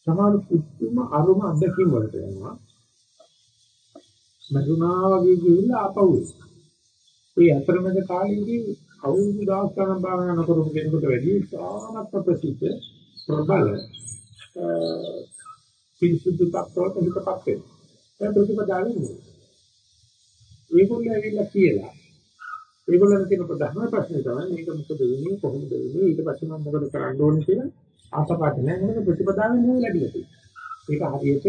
[SPEAKER 1] සමහර පුදුම අරුම අත්දැකීම් වලට යනවා. මරුණා වගේ ගිහිල්ලා ආපහු ඒ අතරමැද කාලෙදී අවුරුදු දවස් ගණන් භාවනා කරපු කෙනෙකුට වැඩි සාමත්ම ප්‍රසිද්ධ ප්‍රබල පිරිසුදු තත්ත්වයක හිතපත් වෙනවා. ඒ ප්‍රතිපදාවෙන් ඒගොල්ලෝ ඇවිල්ලා කියලා ඒගොල්ලන් තියෙන ප්‍රධාන ප්‍රශ්නේ තමයි මේක මොකද වෙන්නේ කොහොමද වෙන්නේ? ඊට පස්සේ මම මොකද කරන්න ඕනේ කියලා ආසපාත නැහැ. මොකද ප්‍රතිපදාවෙන් නෙවෙයි ලැබිලා තියෙන්නේ. ඒක හරියට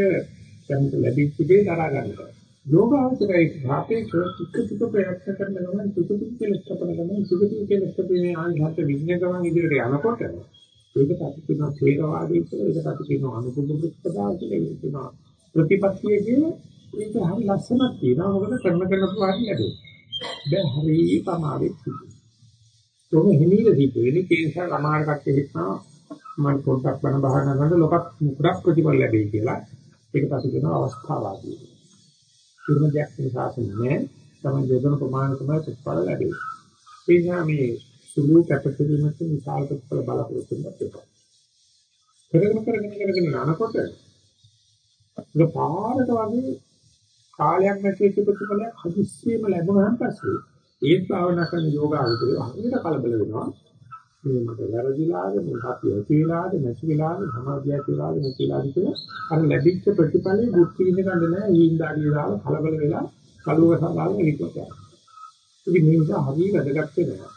[SPEAKER 1] දැන් ලැබිච්ච දේ දරා ගන්නවා. යෝගාවචරයේ භාපේ ටික ටික ප්‍රයත්න කරන ගමන් ටික ටික කෙලස් කපන ගමන් ටික ටික කෙලස් කපන්නේ ආනිහත් විඥාන ගමන් ඉදිරියට යනකොට ඒකට අපි කියනවා ථේරවාදී කියලා ඒකට අපි කියනවා අනුකූල ප්‍රතිපදාව කියලා ඒක කියනවා ප්‍රතිපත්තිය කියන ඒක හරි ලස්සනක් තියෙනවා. මොකද කරන කරන ප්‍රවාහය ලැබෙන්නේ දැන් හරි පමාවෙත් තෝම හිමීර දීපෙන්නේ කේන්සර් අමාර කට්ටිය හිටනවා. මම පොඩ්ඩක් බන බහනා කරනකොට ලොකක් මුකුඩක් ප්‍රතිඵල ලැබෙයි කියලා. ඒක පස්සේ කියන අවස්ථාවාදී. කිසිම දෙයක් සාසන නෑ. තමයි යොදන ප්‍රමාණය තමයි ප්‍රතිඵල ලැබෙයි. ඒ නිසා මේ සුළු කැපකිරීමත් විශාල ප්‍රතිඵල බලාපොරොත්තු වෙනවා කරගෙන කරගෙන කරගෙන යනකොට ඒක පාරට වගේ කාලයක් නැති වෙච්ච ප්‍රතිඵලයක් හදිස්සියෙම ලැබුණාන් පස්සේ ඒත් භාවනා කරන යෝගාවචරය හරියට කලබල වෙනවා. මේ මට වැරදිලාද මේ සතිය ඇතිලාද නැතිලාද සමාධිය ඇතිලාද නැතිලාද කියලා අර ලැබිච්ච ප්‍රතිඵලේ බුද්ධ විඳ ගන්න නෑ ඊඳාඩිය දාලා කලබල වෙලා කලුව සමාලන හිතුවට. ඉතින් මේ නිසා හරිය වැදගත් වෙනවා.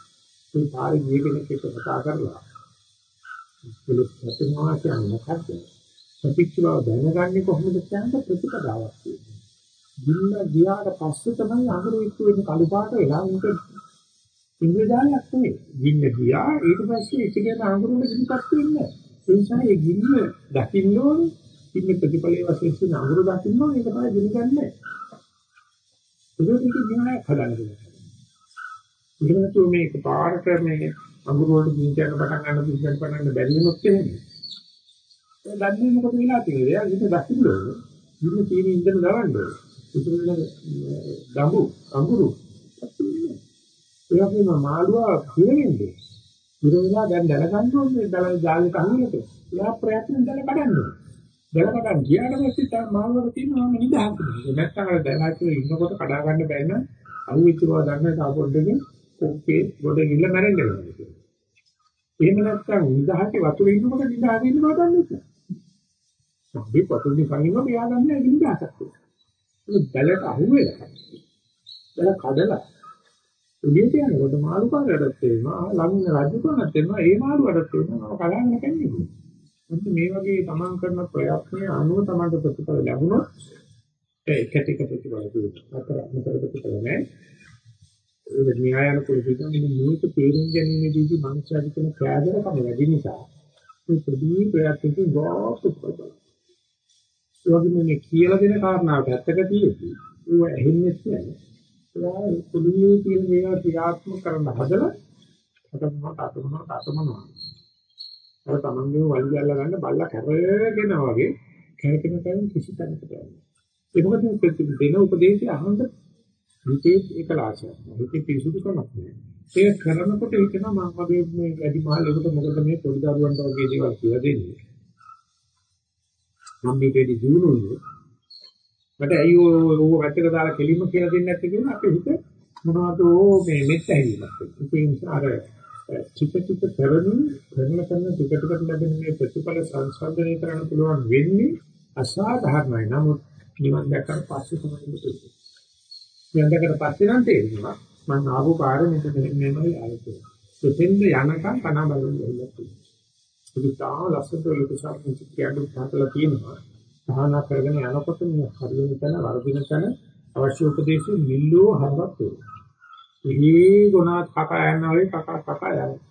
[SPEAKER 1] මේ පාරේ ගිය කෙනෙක් එක්ක කතා කරලා පොලිස් සතුන්වා කියන්නේ මොකද්ද? ප්‍රතික්ෂේපව දැනගන්නේ කොහොමද කියන ප්‍රතිපදාවක් තියෙනවා. ගින්න ගියාට පස්සේ තමයි අඟුරු ඉක්තු වෙන කළු පාට වෙලා උන්ට ඉන්ද්‍රජාලයක් නෙවෙයි. ගින්න ගියා ඊට පස්සේ ඉතිගෙන අඟුරු වල ගිනිපත් වෙන්නේ. ඒ නිසා ඒ ගින්න දකින්න ඕනේ. ගින්න ප්‍රතිඵලයේ වශයෙන් තියෙන අඟුරු දකින්න ඕනේ. ඒක තමයි ගිනි ගන්න. ඒක විනායක් හදන්න ඉතින් මේක පාරට මේ අඟුරු වලට ගින්න යන පටන් ගන්න පිළිගන්න පටන් ගන්න බැරි වෙනොත් එහෙම. ඒ දන්නේ මොකද වෙලා තියෙන්නේ? එයා ගින්න දකින්න ඕනේ. ගින්න තියෙන ඉන්දන දවන්න ඕනේ. ඉතින් දඹු අඟුරු. ඒ වගේම මාළුවා පිරෙන්නේ පිරෙලා දැන් දැනගන්න ඕනේ දල ජාලේ කහන්නට එයා ප්‍රයත්න දැල කඩන්න දැල කඩන් ගියාට පස්සේ තම මාළුවාට තියෙනවා නිදහස් නැත්නම් අර දැලලා කියලා ඉන්නකොට කඩා ගන්න බැහැ නම් අහුවෙච්ච බව දන්න තාපොඩ්ඩකින් ඔක්කේ ගොඩ ගිල්ල මැරෙන්න වෙනවා එහෙම නැත්නම් නිදහසේ වතුරේ ඉන්නකොට නිදහසේ ඉන්න බව දන්නේ නැහැ. අපි පතුනේ කනිනවා මෙයා ගන්න නිදහසක්. බැලට අහුවෙලා බැල කඩලා. එළියට යනකොට මාළු කාරයටත් වෙනවා ළඟින් රජු කෙනෙක් වෙනවා ඒ මාළුවටත් වෙනවා මම කලන්න කන්නේ මොකද මේ වගේ තමන් කරන ප්‍රයත්නයේ අනුව තමන්ට ප්‍රතිඵල ලැබුණොත් ඒක ටික ප්‍රතිඵල දුන්නා. අතර අතර ප්‍රතිඵල නැහැ ඒ න්‍යායන කුලිතන මේක තේරුම් ගැනීමේදී මනුෂ්‍යයෙක් කියන ප්‍රයත්නකම වැඩි නිසා මේ ප්‍රදී ප්‍රයත්නකින් ගොස් උපදවනවා ඒ වගේම මේ කියලා දෙන කාරණාව පැත්තක තියෙද්දි ඒව ඇහෙන්නේ නැහැ. ඒවා කුලියේ තියෙන මේවා ක්‍රියාත්මක කරන්න හදලා අතමනවා අතමනවා අතමනවා. අර තමන්ගේ වලිය අල්ල ගන්න බල්ලා කැරගෙන වගේ කැරකෙන කෙනෙක් කිසි තැනකට යන්නේ. ඒ මොකද දෙන උපදේශය අහන්න හිතේ එකලාශයක්. හිතේ පිරිසුදුකමක් නැහැ. ඒක කරනකොට හිතෙනවා මම වගේ මේ වැඩි මහලෙකුට මොකද මේ පොඩි දරුවන්ට වගේ දේවල් කියලා දෙන්නේ. මම මේ දෙවි දුනුනේ. මට අයියෝ ඕක වැටක දාලා කෙලින්ම කියලා දෙන්නේ නැත්තේ කියලා අපේ හිත මොනවද ඕ මේ මෙත් ඇහිීමක්. ඒ නිසා අර ටික ටික කරමින් කරන කරන ටික ටික ලැබෙන මේ ප්‍රතිඵල සංසන්දනය කරන්න පුළුවන් වෙන්නේ අසාධාරණයි. නමුත් නිවන් දැක්කට පස්සේ තමයි මේක. නිවන් දැක්කට පස්සේ නම් තේරෙනවා මම ආපු පාර මෙතන මෙමරි ආයතන. දෙතෙන්ද යනකම් කන බලන්න ඉල්ලලා තියෙනවා. ඒක තාම ලස්සනට ලොකු සාර්ථක කියන්න හදලා තියෙනවා. භාවනා කරගෙන යනකොට මේ හරියන තැන වර්ධින තැන අවශ්‍ය උපදේශු මිල්ලෝ හරවත් වෙනවා. ඉහි ගුණات කකා යනවා වගේ කකා කකා යනවා.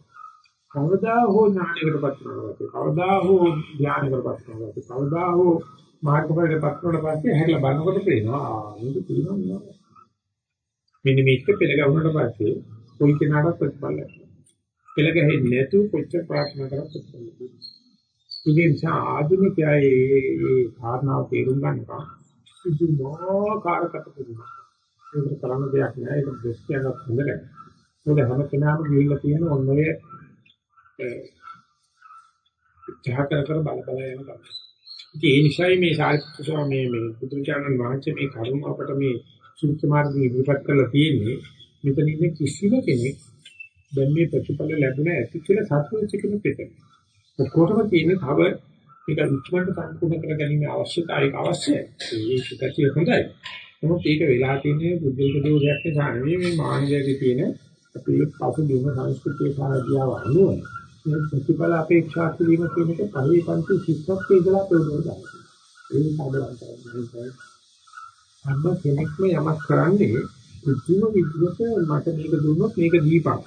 [SPEAKER 1] කවදා හෝ ඥානයකටපත් වෙනවා. කවදා හෝ ධානයකටපත් වෙනවා. කවදා හෝ මාර්ගඵලයටපත් වුණාට පස්සේ හැරිලා බලනකොට පේනවා ආ මේක පිළිගන්නවා. මෙන්න මේක පෙළ ගැහුනට පස්සේ කොයි කෙනාටත් ප්‍රතිඵල ලැබෙනවා. පෙළ ගැහෙන්නේ නැතුව කොච්චර ප්‍රාර්ථනා කරත් ප්‍රතිඵල ලැබෙනවා. ඒ නිසා ආධුනිකයා මේ කාරණාව තේරුම් ගන්නවා. ඉදුමාකාරකට පුදුමා. ඒක කරන්න දෙයක් නෑ. ඒක දෙස් කියනක් හොඳ නෑ. මොකද හැම කෙනාම ගිහිල්ලා තියෙන ඔන්නෝය ජහකර කර බල බල යන ගමන. ඉතින් ඒ නිසායි මේ සාහිත්‍ය ස්වාමී මේ බුදුචානන් වහන්සේ මේ කරුණ අපට මේ සුත්ත මාර්ගය ඉදිරිපත් කරලා තියෙන්නේ මෙතන ඉන්න කිසිම කෙනෙක් දැන් මේ ප්‍රතිඵල ලැබුණ ඇති කියලා සතුටු කෙනෙක් පිටේ. ඔක්කොටම තියෙන තව ඒක ඉක්මනට සම්පූර්ණ කර ගැනීම අවශ්‍යතාවයක අවශ්‍යයි. ඒක පිටිය හොඳයි. නමුත් ඒක වෙලා තියෙන්නේ බුද්ධික දෝෂයක් නිසා නෙවෙයි මේ මානවයාගේ තියෙන අපේ පසුබිම සංස්කෘතිය සාධියාව අනුව මේ ප්‍රතිඵල අපේක්ෂා කිරීම කියන එක පරිවි පන්ති ශිෂ්‍යත්වයේ ඉඳලා ප්‍රයෝජන ගන්නවා. ඒක සාධාරණයි. අන්න කෙනෙක්ම යමක් කරන්නේ කිසිම විදිහට මට මේක දුන්නොත් මේක දීපන්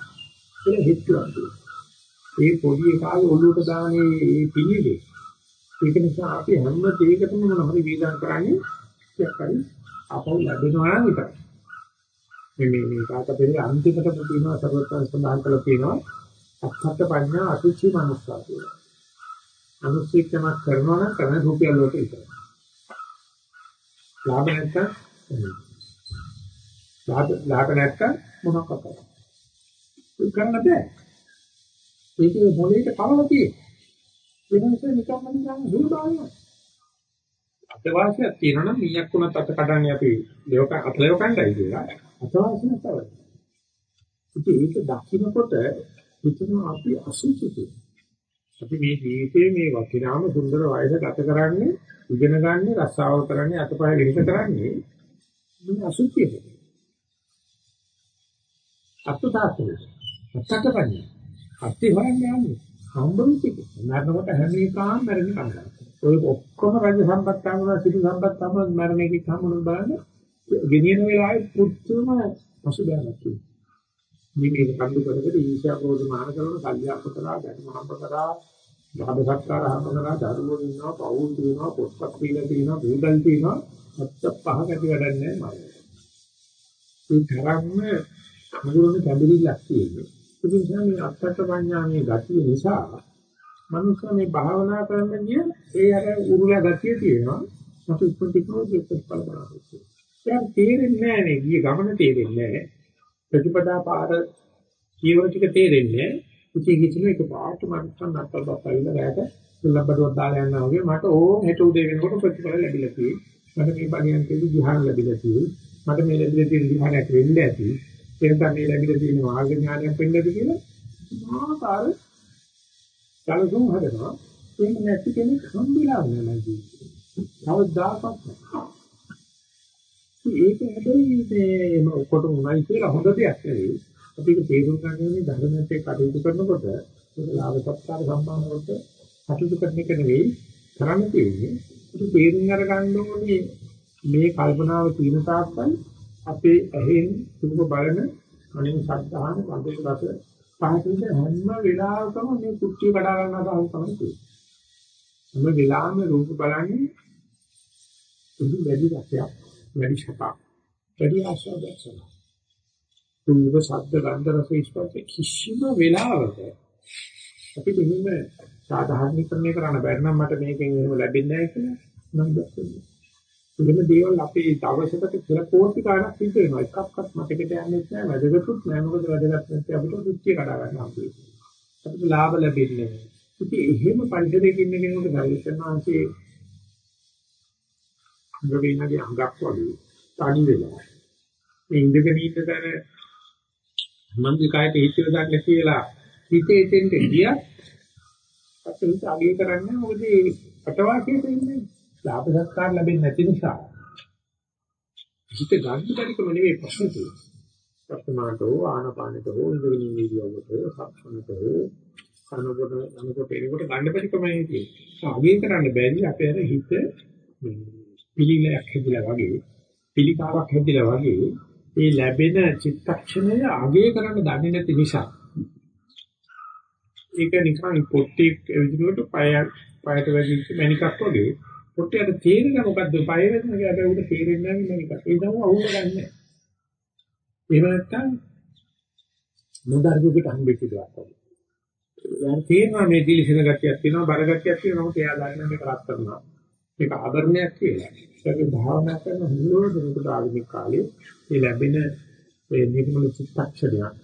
[SPEAKER 1] කියලා හිතුවක්. ඒ පොඩි එකාගේ ඔළුවට දාන්නේ මේ පිළිලේ. ඒක නිසා අපි හැම දෙයකටම මොන හරි වේදන් කරන්නේ ඉස්සක්කයි අපව ලැබෙනවා නම් විතරයි. මේ මේ මේ කාටපෙරේ අන්තිමට තියෙනවා සර්වත්‍ං සඳහන් කරලා තියෙනවා අත්හත් පඤ්ඤා අසුචි මනුස්සා කියලා. අනුස්සීකම කරනවා නම් කරන රුපියල් වලට විතරයි. ලාභ නැත්තම් ලාභ ලාභ නැත්තම් මොනවක් කරන්නේ. කරන්න බෑ. ඒකේ මොලේට කවලා තියෙන්නේ. ඒ නිසා නිකම්ම නිකන් දුර්බලයි. අතවාසියක් තියෙනවා නම් මීයක් වුණත් අත කඩන්නේ අපි ලේවක අතලේව කණ්ඩායි කියලා. අතවාසියක් තමයි. ඒක දකින්නකොට හිතනවා අපි අසුචිත. අපි මේ ජීවිතේ මේ වටිනාම සුන්දර වයස ගත කරන්නේ ඉගෙන ගන්න රස්සාව කරන්නේ අතපය විහිස කරන්නේ මේ අසුචිත. අත්තාතේ. අත්තකපන්නේ. අත්ති හොයන්නේ යන්නේ. සම්බුද්ධික. මරණකොට හැම එකම මරණ කන්දා. ඔය ඔක්කොම රජ සම්පත් ආවම සිටු සම්පත් ආවම මරණ එකේ සම්මුණ බලන්න ගෙනියන වෙලාවේ පුදුම පසුබෑමක් තියෙනවා. මේක කඳු කරගෙන ඊශා ප්‍රෝධ මාන කරන කල්යාප කරා ගැටමහම්ප කරා ලාභ සත්කාර හම්බ කරා දරුවෝ ඉන්නවා පවුල් තියෙනවා පොත්පත් පිළිලා තියෙනවා බෝදල් තියෙනවා අත්ත පහක ඇති වැඩක් නැහැ මම. ඒ තරම්ම මුළුමනින් කැඹිරිල්ලක් තියෙන්නේ. ඒ නිසා මේ අත්තක පඤ්ඤාමේ ගතිය නිසා මනුස්ස මේ භාවනා කරන්න ගිය ඒ අර උරුලා ගතිය තියෙනවා. මට ඉක්මනට ප්‍රතිඵල බලන්න. දැන් තේරෙන්නේ නැහැ නේ ගිය ගමන තේරෙන්නේ නැහැ. ප්‍රතිපදා පාර කීවර ටික තේරෙන්නේ උචි කිසිම එක පාට මට නැත්තල් බපයිල රැට ලබඩුවක් දාලා යනවා වගේ මට ඕන් හෙට උදේ වෙනකොට ප්‍රතිඵල ලැබිලා තියෙයි. මට මේ භාගයන්කදී ධ්‍යාන ලැබිලා තියෙයි. මට මේ ලැබිලා තියෙන ධ්‍යානයක් වෙන්න ඇති. එතන මේ ලැබිලා තියෙන මාර්ග ඥානයක් වෙන්න ඇති කියලා මාකාර සැලසුම් හදනවා. ඒක නැති කෙනෙක් හම්බෙලා නැහැ ජීවිතේ. කවදාකවත් නැහැ. ඒක හැබැයි මේ ඔක්කොට උණයි කියලා හොඳ දෙයක් නෙවෙයි. අපි ඒක තේරුම් ගන්න ධර්මයේ කටයුතු කරනකොට ඒක ලාභ සත්කාර සම්මාන වලට කටයුතු කරන එක නෙවෙයි කරන්න තියෙන්නේ. ඒක තේරුම් අරගන්න ඕනේ මේ කල්පනාව තියෙන තාක්කල් අපේ ඇහෙන් රූප බලන අනිත් සද්ධාන වන්දේ රස පහතින්ද හැම වෙලාවකම මේ කුට්ටිය කඩා ගන්න අදහස් තමයි තියෙන්නේ. හැම වෙලාවෙම රූප බලන්නේ සුදු වැඩි රසයක් වැඩි සපක් වැඩි ආස්වාදයක් සමා. රූප ශබ්ද ගන්ධ රස ස්පර්ශ කිසිම වෙලාවක අපි දෙහිම සාධාරණීකරණය කරන්න බැරි නම් මට මේකෙන් එහෙම ලැබෙන්නේ නැහැ කියලා නම් දැක්කේ. එහෙම දේවල් අපේ දවසකට කියලා කෝටි ගණක් සිද්ධ වෙනවා. එකක්වත් මතකෙට යන්නේ නැහැ. වැදගත්ුත් නැහැ. මොකද වැදගත් නැත්නම් අපිට රුචිය කඩා ගන්න හම්බෙන්නේ. අපිට ලාභ ලැබෙන්නේ නැහැ. ඉතින් එහෙම පරිසරයක ඉන්න කෙනෙකුට සාරිසනාංශයේ ගවිනගේ අංගක් වගේ තනි වෙලා මේ ඉඳගෙන ඉන්න තැන මන්දි කායට හිතේ දාන්න කියලා හිතේ තෙන්ට ගියා අපිට අගය කරන්නේ මොකද අටවාසියට ඉන්නේ ලාභ සත්කාර ලැබෙන්නේ නැති නිසා හිත ගන්න බැරිකම නෙවෙයි ප්‍රශ්න තියෙන්නේ. වර්තමානතෝ ආනපානතෝ ඉන්ද්‍රිය නිවියවතෝ සක්ෂණතෝ කනකොට අනුකොට එනකොට ගන්න බැරිකමයි තියෙන්නේ. අගය කරන්න බැරි අපේ අර හිත පිළිලයක් හැදිලා වගේ පිළිකාවක් හැදිලා වගේ ඒ ලැබෙන චිත්තක්ෂණය අගය කරන්න දන්නේ නැති නිසා ඒක නිකන් පොට්ටි විදිහට පය පයට වැදිච්ච මණිකක් වගේ පොට්ටියට තේරෙන්නේ මොකද්ද පය වෙන එක හැබැයි උඩ තේරෙන්නේ නැහැ මණිකක් ඒ තමයි අහුල ගන්න. එහෙම නැත්නම් මොදර්ගුකට හම්බෙච්ච දෙයක් වගේ. යාර තේරෙනවා මේ දිලිසෙන ගතියක් තියෙනවා බර ගතියක් තියෙනවා නමුත් එයා දන්නේ මේක රත් කරනවා. මේක ආභරණයක් කියලා. ඒක භාවනා කරන හුරුවෝ දෙනකොට ආගමික කාලේ ඒ ලැබෙන ඒ නිර්මල චිත්තක්ෂණයක්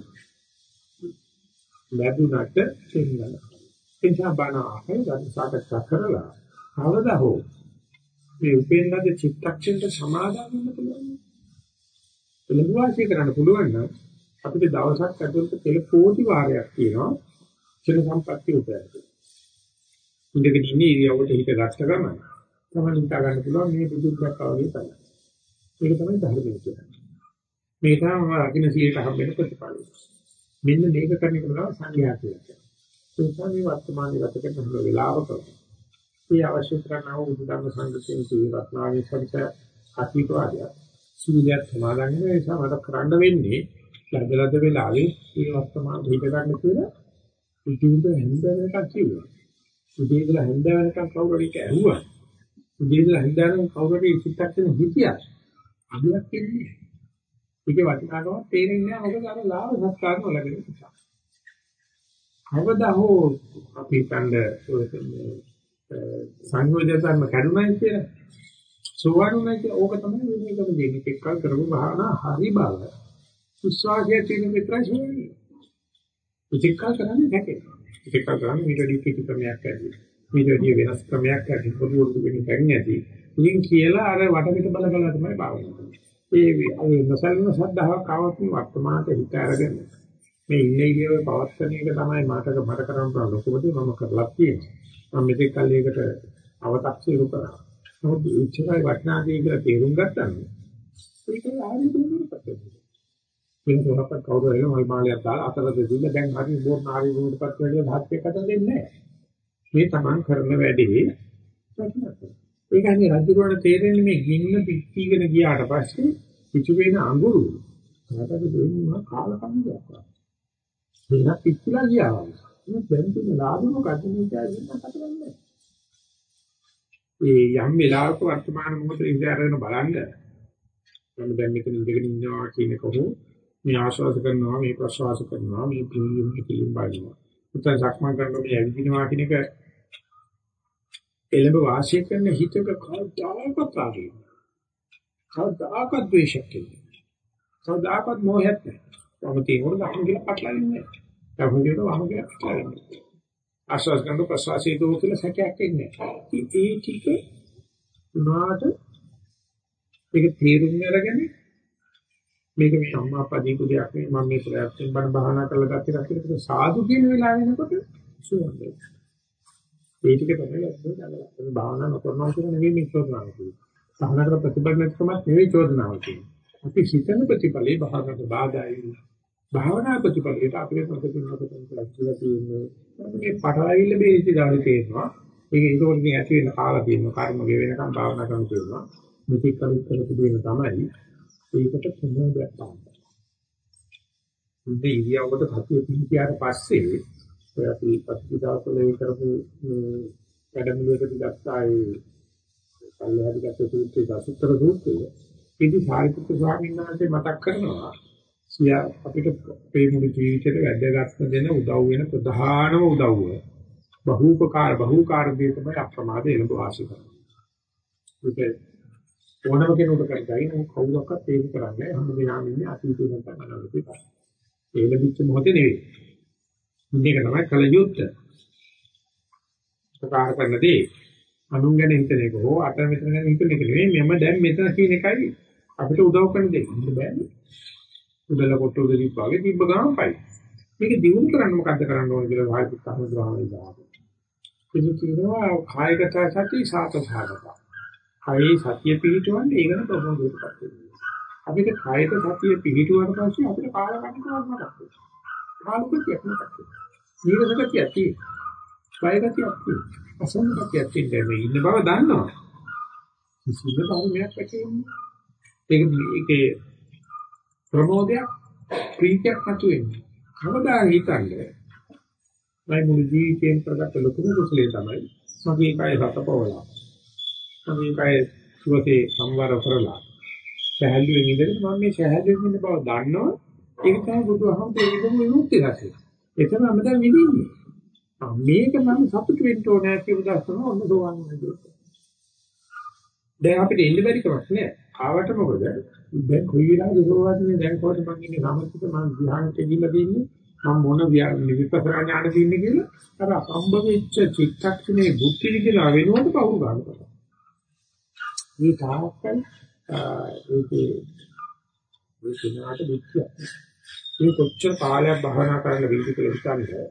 [SPEAKER 1] ලැබුණට තේරුණා. එනිසා බණ අහලා ගන්න සාකච්ඡා කරලා කවදා හෝ මේ උපේන්ද්‍රද චිත්තක්ෂණයට සමාදාන වෙන්න පුළුවන්. එළඹවාසී කරන්න පුළුවන් නම් අපිට දවසක් ඇතුළත තෙල කෝටි වාරයක් තියෙනවා චින සම්පත්‍ය උපයන්නේ. ඉඳගෙන ඉන්නේ ඉරියව්වට හිත ගත්ත ගමන් තමයි හිතා ගන්න පුළුවන් මේ බුදුද්දක් වගේ තමයි. ඒක තමයි ධර්මය කියන්නේ. මේ තමයි අකින සීලට හම්බෙන ප්‍රතිපලය. මෙන්න මේක කරන එක තමයි සංඥා කියන්නේ. ඒ තමයි වර්තමානයේ ගත කරන හැම වෙලාවක මේ අවශ්‍ය කරනා වූ බුදුදහම සංගතයෙන් සිවි රත්නාවේ සරිත අතිපාදය සුවිලියක් සමාදන් වෙන නිසා මට කරන්න වෙන්නේ ලැබලද වෙලාවේ මේ වර්තමාන හිත ගන්න කියලා ඉතිවිද හැන්ද වෙනකන් කිව්වා. උදේ ඉඳලා හැන්ද වෙනකන් කවුරු හරි කැහුවා. උදේ ඉඳලා හැන්ද වෙනකන් කවුරු හරි චිත්තක්ෂණ හිතියා. අදියක් කියන්නේ ඒකේ වටිනාකම තේරෙන්නේ නැහැ මොකද අර ලාභ සත්කාර නොලැබෙන නිසා. කවදා හෝ අපි කණ්ඩ සංයෝජන ධර්ම කරුණයි කියලා. සෝවරුණයි කියලා ඕක තමයි වෙනකම දෙන්නේ. එක්කල් කරපු භාවනා හරි බල. විශ්වාසය තියෙන විතරයි ශෝන්නේ. ඉතිකල් කරන්නේ නැහැ. ඉතිකල් කරන්නේ ඊට ඩි පිටි ක්‍රමයක් ඇති. ඊට ඩි වෙනස් ක්‍රමයක් ඇති. පොදු උඩු වෙන කන්නේ නැති. ඉතින් කියලා අර වටපිට බල බල තමයි භාවනා කරන්නේ. ඒ නොසලින ශ්‍රද්ධාවක් ආවත් වර්තමානට හිත අරගෙන මේ ඉන්නේ ඉරියව පවත්වන එක තමයි මාතක මට කරන්න පුළුවන් ලොකුමදී මම කරලා තියෙන්නේ. මම මෙතෙක් කල් ඒකට අව탁සීරු කරා. නමුත් ඉච්ඡායි වටනාදී කියලා තේරුම් ගත්තා නම් ඒක ආයෙත් දුරුපත් වෙන තොරපත් කවුරු හරි මල් මාලයක් දාලා අතර දෙන්න දැන් හරි බෝර් නාරි වුණපත් වෙන්නේ ධාත්‍යයක් අතර දෙන්නේ නැහැ. මේ තමන් කරන වැඩේ වටිනවා. ඒක හරි රජුරවණ තේරෙන්නේ මේ ගින්න පිටිගෙන ගියාට පස්සේ පිටු වෙන අඟුරු කාටද දෙන්නා කාලකන්දයක් වගේ. ඒක පිටිලා ගියා. මේ බැඳුන ලාභ මොකද මේ කියන කතරන්නේ. ඒ යම් වෙලාවක වර්තමාන මොහොතේ ඉඳ අරගෙන බලන්න. මම දැන් මෙතන ඉඳගෙන ඉන්නවා කියන කහො මේ ආශ්වාස කරනවා මේ ප්‍රශ්වාස කරනවා මේ පිළියම් පිළියම් බලනවා. උත්තර සක්මන් කරනවා මේ ඇවිදිනවා කියන එක එළඹ වාසය කරන හිතක කවදාකවත් ආවේ කවදාකවත් ද්වේෂයක් කියන්නේ කවදාකවත් මොහයක් නැහැ. වම තියෙනකොට දහම් කියලා පටලන්නේ නැහැ. දහම් කියනවා වම කියලා පටලන්නේ ආශ්වාස කරන ප්‍රශ්වාසයේ දෝ කියලා සැකයක් එන්නේ ඒ ටික උනාට ඒක තේරුම් අරගෙන මේක මේ අම්මා අප්පා දීපු දෙයක් නෙවෙයි මම මේ ප්‍රයත්නෙන් බණ භාවනා කරලා ගත්තේ කියලා සාදු කියන වෙලාව වෙනකොට සුවඳයි ඒ ටික තමයි ලැබෙන්නේ නේද? භාවනා නොකරනවා කියන නෙවෙයි මේ චෝදනාව කියන්නේ. භාවනාකට ප්‍රතිඵල නැතිකමත් නෙවෙයි චෝදනාව කියන්නේ. අපි හිතන ප්‍රතිඵලේ භාවනාවට බාධායි. භාවනා ප්‍රතිඵලයට අපිට ප්‍රතිපලකට ලැබිලා තියෙන්නේ මේ පටලවිල්ල බේරිච්ච දාලේ තේරෙනවා. ඒක ඒකෝල්කින් ඇති වෙන කාලා තියෙනවා. කර්ම ගේ වෙනකම් භාවනා කරන තියෙනවා. මෙතික් කලින් කරපු දේ තමයි ඒකට ප්‍රමෝදයක් පාන්න. ඉතින් ඉරියව්වට සතිය පිහිටියාට පස්සේ ඔය අපි පස්චිදාසලේ කරපු වැඩමුළුවේදී ගත්තා ඒ කල්ලාදිගත සූත්‍රයේ දසුතර සූත්‍රය. ඉතින් සාහිත්‍ය ස්වාමීන් වහන්සේ මතක් කරනවා සිය අපිට මේ මුළු ජීවිතේට වැදගත්ම දෙන උදව් වෙන ප්‍රධානම උදව්ව බහූපකාර බහූකාර දේ තමයි අප්‍රමාද එළඹ වාසය කරනවා. ඒක ඕනම කෙනෙකුට කරගයි නමුත් කවුරක්වත් ඒක කරන්නේ හැම දිනම ඉන්නේ අතීතේ නැත්නම් අනාගතේ තමයි. ඒ ලැබිච්ච මොහොතේ නෙවෙයි. මේක තමයි කල යුත්තේ. ප්‍රකාශ කරනදී අනුන් ගැන හිතන එක හෝ අත මෙතන ගැන හිතන එක නෙවෙයි මම දැන් මෙතන කියන එකයි අපිට උදව් කරන දෙයක්. ඉන්න බෑනේ. උදල කොට උදලිප් වගේ තිබ්බ ගමන් පයි. මේක දිනු කරන්න මොකද්ද කරන්න ඕන කියලා වායි පුතාම ද්‍රාවණය දානවා. ඉතින් කියනවා කායගත සති සාත සාධක. කායේ සතිය පිහිටවන්නේ ඒකන ප්‍රබෝධයටපත් වෙනවා. අපිට කායක සතිය පිහිටුවාට පස්සේ අපිට කාල කණ්ඩායමක් නැහැ. කාලුකතියක් නැහැ. නීරසකතියක් තියෙනවා. කායගතියක් තියෙනවා. අසන්නකතියක් තියෙනවා. මේ ඉන්න බව දන්නවා. කිසිම ධර්මයක් ඇතිවෙන්නේ. ඒක ඒකේ ප්‍රමෝදයක් ප්‍රීතියක් නැතුවෙන්නේ. කවදා හිතන්නේ මම මුළු ජීවිතේම කරගත්ත ලොකුම කුසලයේ තමයි මගේ කය රතපවලා. මගේ කය සුවසේ සම්වර කරලා. සහැල්ලුවෙන් ඉඳගෙන මම මේ සහැල්ලුවෙන් ඉන්න බව දන්නවා. ඒක තමයි බුදුහාමුදුරුවෝ ඒකම විමුක්තිය දැසේ. එතන මම දැන් විඳින්නේ. මේක මම සතුට වෙන්න ඕනේ කියලා දැක්කම ඔන්න සෝවන් වෙනවා. දැන් අපිට ඉන්න බැරි කමක් නෑ. ආවට මොකද? දැන් කොයි වෙලාවද සෝවන්නේ දැන් කොහොමද මං ඉන්නේ සමස්ත මං ධ්‍යානට ගිහිල්ලා තින්නේ මම මොන විපස්සනා ඥාන තින්නේ කියලා අර අම්බෙච්ච චිත්තක්ෂණේ බුද්ධි විදලා වෙනකොට පවු ගන්නවා. මේ තාක්කල් ඒකේ මේ සිනාට විච්චය. මේ කොච්චර කාලයක් භවනා කරන්න විදි කියලා හිතන්නේ.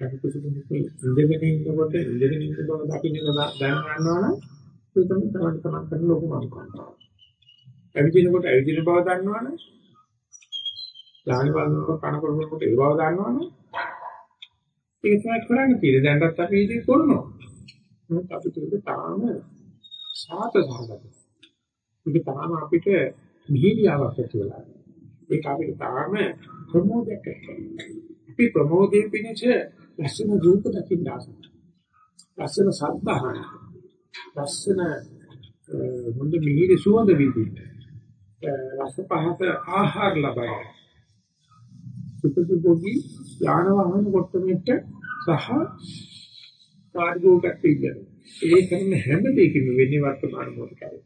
[SPEAKER 1] අපි කිසිදෙනෙක් ඉඳගෙන ඉන්නකොට ඉඳගෙන ඉන්න බව දකින්න දැන ගන්නවා නම් ඒක තමයි තමයි තමයි කරන ලොකුම අනුකම්පාව. ඇවිදිනකොට ඇවිදින බව දන්නවනේ. යානි බලනකොට කන කරනකොට ඒ බව දන්නවනේ. ඒක තමයි කරන්නේ තියෙන්නේ. දැන්වත් අපි ඉතින් කරනවා. මොකද අපිට ඒක තාම සාත සහගත. ඒක තාම අපිට මිහිරියාවක් ඇති වෙලා. ඒක අපිට තාම ප්‍රමෝදයක් අපි ප්‍රමෝදයේ පිණිස ලස්සන රූප දකින්න ආසයි. ලස්සන සද්ධාහන. ලස්සන හොඳ මිහිරි සුවඳ විඳින්න. රස පහත ආහාර ලබයි. සුපසුපෝගී යාන වාහන කොට්ටමෙට සහ කාර්යෝගත ඉන්න. ඒ කරන හැම දෙයකින්ම වෙන්නේ වර්තමාන මොහොතයි.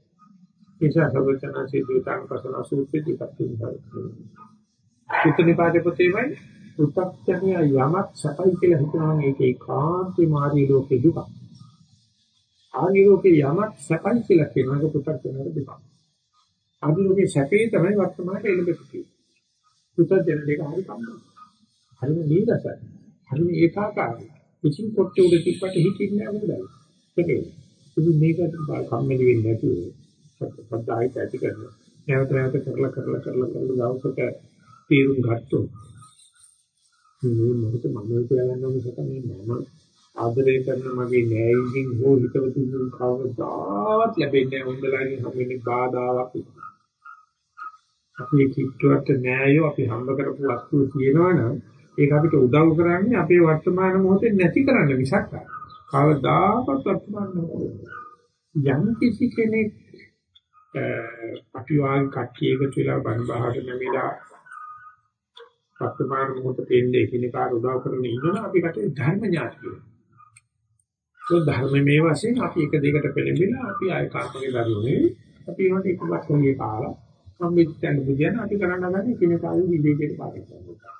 [SPEAKER 1] නිසා සබචනාසේ දීතාං පසන සූත්‍රයේ දක්වනවා. සුත්‍රනිපාතේ පොතේමයි උත්පත්තිය යමක් සපයි කියලා හිතනවා මේක ඒකාන්තේ මාර්ගී ලෝකේ දුක. ආර්ය ලෝකේ යමක් සපයි කියලා කියනවා ඒක පුතක් වෙනකොට දුක. ආදි ලෝකේ සැපේ තමයි වර්තමානයේ එළඹෙන්නේ. පුතත් දෙන දෙක හරි කම්මයි. හරිම නීරසයි. හරිම ඒකාකාරයි. කිසිම කොට්ටේ උඩ තිබ්බට හිතින්නේ නැහැ මොකද? ඒකේ. ඉතින් මේකට කම්මැලි වෙන්නේ නැතුව සත්‍යයි ඇති කරනවා. නැවත නැවත කරලා කරලා කරලා කරලා දවසක තීරුම් ගත්තොත් මේ මොකද මම කියලා ගන්න මිසක මේ මම ආදරය කරන මගේ නෑයිකින් හෝ හිතවතුන් කවදාවත් ලැබෙන්නේ නැහැ උන්දලාගෙන් හැමෙන්නේ බාධාවක් විතරයි. අපේ කිට්ටුවට නෑයෝ අපි හම්බ කරපු වස්තු තියෙනවනම් ඒක අපිට උදව් කරන්නේ අපේ වර්තමාන මොහොතේ නැති කරන්න මිසක් කවදාකවත් වර්තමාන මොහොතේ යම් කිසි කෙනෙක් අපි වාගේ කට්ටිය එකතු වෙලා බණ බහට නැමිලා වර්තමාන මොහොතේ ඉන්නේ එකිනෙකාට උදව් කරගෙන ඉන්නවා අපි කටේ ධර්ම ඥාතිය. ඒ ධර්මමේ වශයෙන් අපි එක දෙයකට පෙළඹිලා අපි ආය කර්මයේ දරුවනේ අපි ඒකට එකවත් කොහේ කාලා සම්මිත්‍යන බුදියන අපි කරන්න ගන්නේ කිනකාවේ විවේකයට පාරක් කරනවා.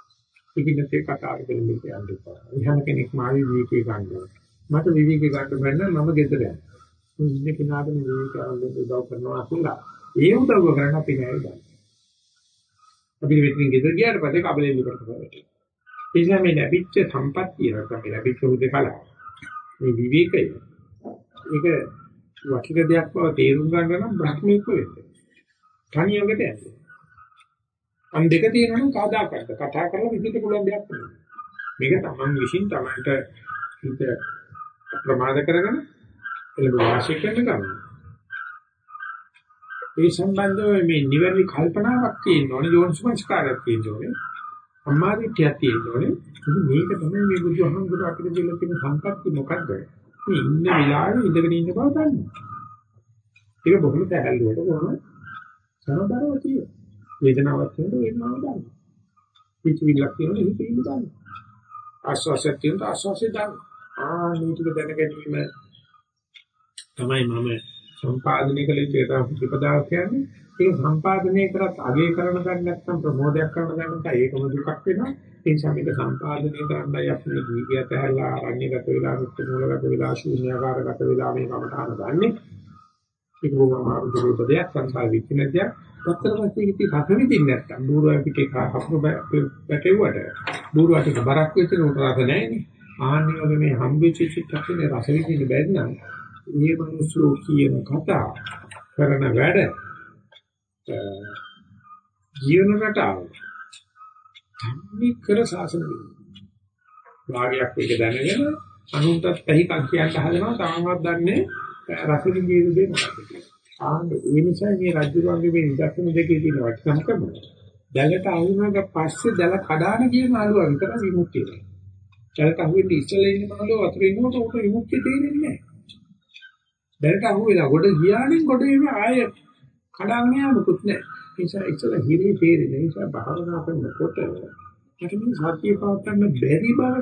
[SPEAKER 1] ඒකිනෙත් ඒ කතාව දෙන්නේ කියන්නේ. ඉහම කෙනෙක් මාවි විවේකේ ගන්නවා. මට විවේකේ ගන්න බැන්න මම ගෙදර යනවා. ඉන්නේ කෙනාට මේ විවේකයෙන් උදව් කරනවා කියලා. ඒ උදව් කරන්න අපි නෑ ගන්න. අපි මෙතනින් ගෙදර ගියාට පස්සේ කබලෙන් විකට කරලා. ඒ නිසා මේ ලැබිච්ච සම්පත්තිය නැත්නම් ලැබිච්ච උදේකල මේ විවේකය ඒක වටික දෙයක් බව තේරුම් ගන්න නම් බ්‍රහ්මීක වෙන්න. තනියකට යන්නේ. අන් දෙක තියෙනවා නම් කවදාකවත් කතා කරලා විදිහට පුළුවන් දෙයක් නෙවෙයි. මේක තමන් විශ්ින් තමන්ට හිත ප්‍රමාද කරගෙන එළඹ වාසිය කරන ගමන්. ඒ සම්බන්ධව මේ නිවැරදි කල්පනාවක් තියෙනවනේ යෝනිසමස්කාරයක් තියෙනවනේ. අම්මාදිටියක් තියෙනවනේ. මේක තමයි මේ බුදුහමඳුර අපිට දෙන්න තියෙන සම්පත්ති මොකද්ද? මේ ඉන්න වෙලාවේ ඉඳගෙන ඉන්න බව දන්නවා. ඒක බොහොම තැහැල්ලුවට බොහොම සමබරව තියෙන. වේදනාවක් තියෙනකොට වේදනාව ගන්න. පිටිවිල්ලක් තියෙනකොට හිතින් ගන්න. ආස්වාසයක් තියෙනකොට ආස්වාසය ගන්න. ආ මේ ටික දැන ගැනීම තමයි මම සම්පාදනය කළ යුතු ඒක ප්‍රතිපදාව කියන්නේ ඒක සම්පාදනය කරත් අගය කරන ගන්න නැත්නම් ප්‍රමෝදයක් කරන ගන්න නැත්නම් ඒකම දුකක් වෙනවා ඒ නිසා මේක සම්පාදනය කරන්නයි අපි ජීවිතය ඇහැරලා අරණ්‍යගත වෙලා මුක්ත මූලගත වෙලා ශූන්‍යාකාරගත වෙලා මේ කමටහන ගන්නෙ ඒක බොහොම අමාරු දෙයක් සංසාර විචිනදයක් පතරපස්සේ ඉති රස විඳින්න නැත්තම් බూరుවා පිටේ කපුරු බැටෙව්වට බూరుවාට බරක් වෙච්ච උට රස නැහැනේ ආන්නේ වගේ මේ හම්බෙච්ච චිත්තකේ රස විඳින්න බැරි නම් මේ මිනිස්සු කියන කතා කරන වැඩ ජීවන රටාව සම්මිකර සාසන වාගයක් එක දැනගෙන අනුන්ටත් පැහිකක් කියන්න හදනවා තාමවත් දන්නේ රස විඳින දේ මොකක්ද ආන්නේ ඒ නිසා මේ රජුගේ මේ ඉදක්කම දෙකේ තියෙන වටිනාකම දැලට අහුනක පස්සේ දැල කඩාන කියන අලුව විතර විමුක්තිය. දැලට අහුවෙන්නේ ඉස්සෙල්ලා ඉන්න මනෝ වතුර ඉන්නකොට උට විමුක්තිය තේරෙන්නේ නැහැ. දැලට අහුවෙලා ගොඩ ගියානින් ගොඩ එම ආය කඩාගෙන යමුකුත් නැහැ. ඒ නිසා ඉස්සෙල්ලා හිරේ තේරෙන්නේ නිසා භාවනා කරනකොට මට මේ සත්‍ය පවත්න්න බැරි බව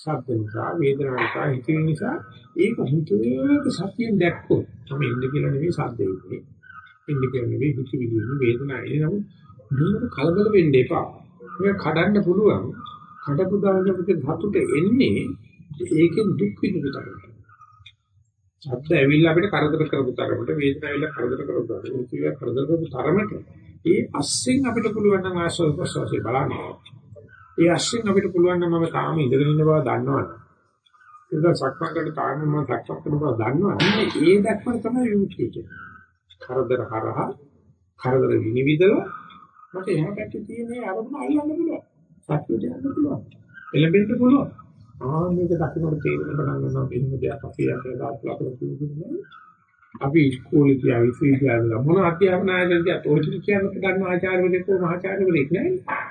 [SPEAKER 1] ශබ්ද නිසා වේදනා නිසා හිතේ නිසා ඒක හිතේක සත්‍යයෙන් දැක්කොත් තමයි ඉන්න කියලා නෙවෙයි ශබ්දේ ඉන්නේ. ඉන්න කියලා නෙවෙයි හිත විදිහේ වේදනා එනනම් මේක කලබල වෙන්න එපා. මේක කඩන්න පුළුවන්. කඩපු දානකට ධාතුට එන්නේ ඒකෙන් දුක් විඳින තරමට. ශබ්ද ඇවිල්ලා අපිට කරදර කරපු තරමට වේදනාව ඇවිල්ලා කරදර කරපු තරමට ඒක කරදර කරපු තරමට ඒ අස්සෙන් අපිට පුළුවන් නම් ආස්වාද ප්‍රසවාසය බලන්න. ඒ අශ්වෙන් අපිට පුළුවන් නම් මම තාම ඉඳගෙන ඉන්න බව දන්නවනේ. ඒක සක්මන් කරලා තාම මම සක්මන් කරන බව දන්නවනේ. ඒ දැක්ම තමයි විමුක්තිය කියන්නේ. කරදර හරහා කරදර විනිවිදව මට එහා පැත්තේ තියෙන අරමුණ අල්ලන්න පුළුවන්. සත්‍යයට යන්න පුළුවන්. එළඹෙන්න පුළුවන්. ආ මේක දකින්නට තේරෙන පටන් ගන්නවා මෙන්න දෙයක් අපි අපේ දාස්ලා කරලා තියෙන්නේ. අපි ඉස්කෝලේ ගියා විශ්වවිද්‍යාලවල මොන අධ්‍යාපන ආයතනයකට ඔය කියන ගන්න ආචාර්යවරයෙක් මහාචාර්යවරයෙක් නැහැ.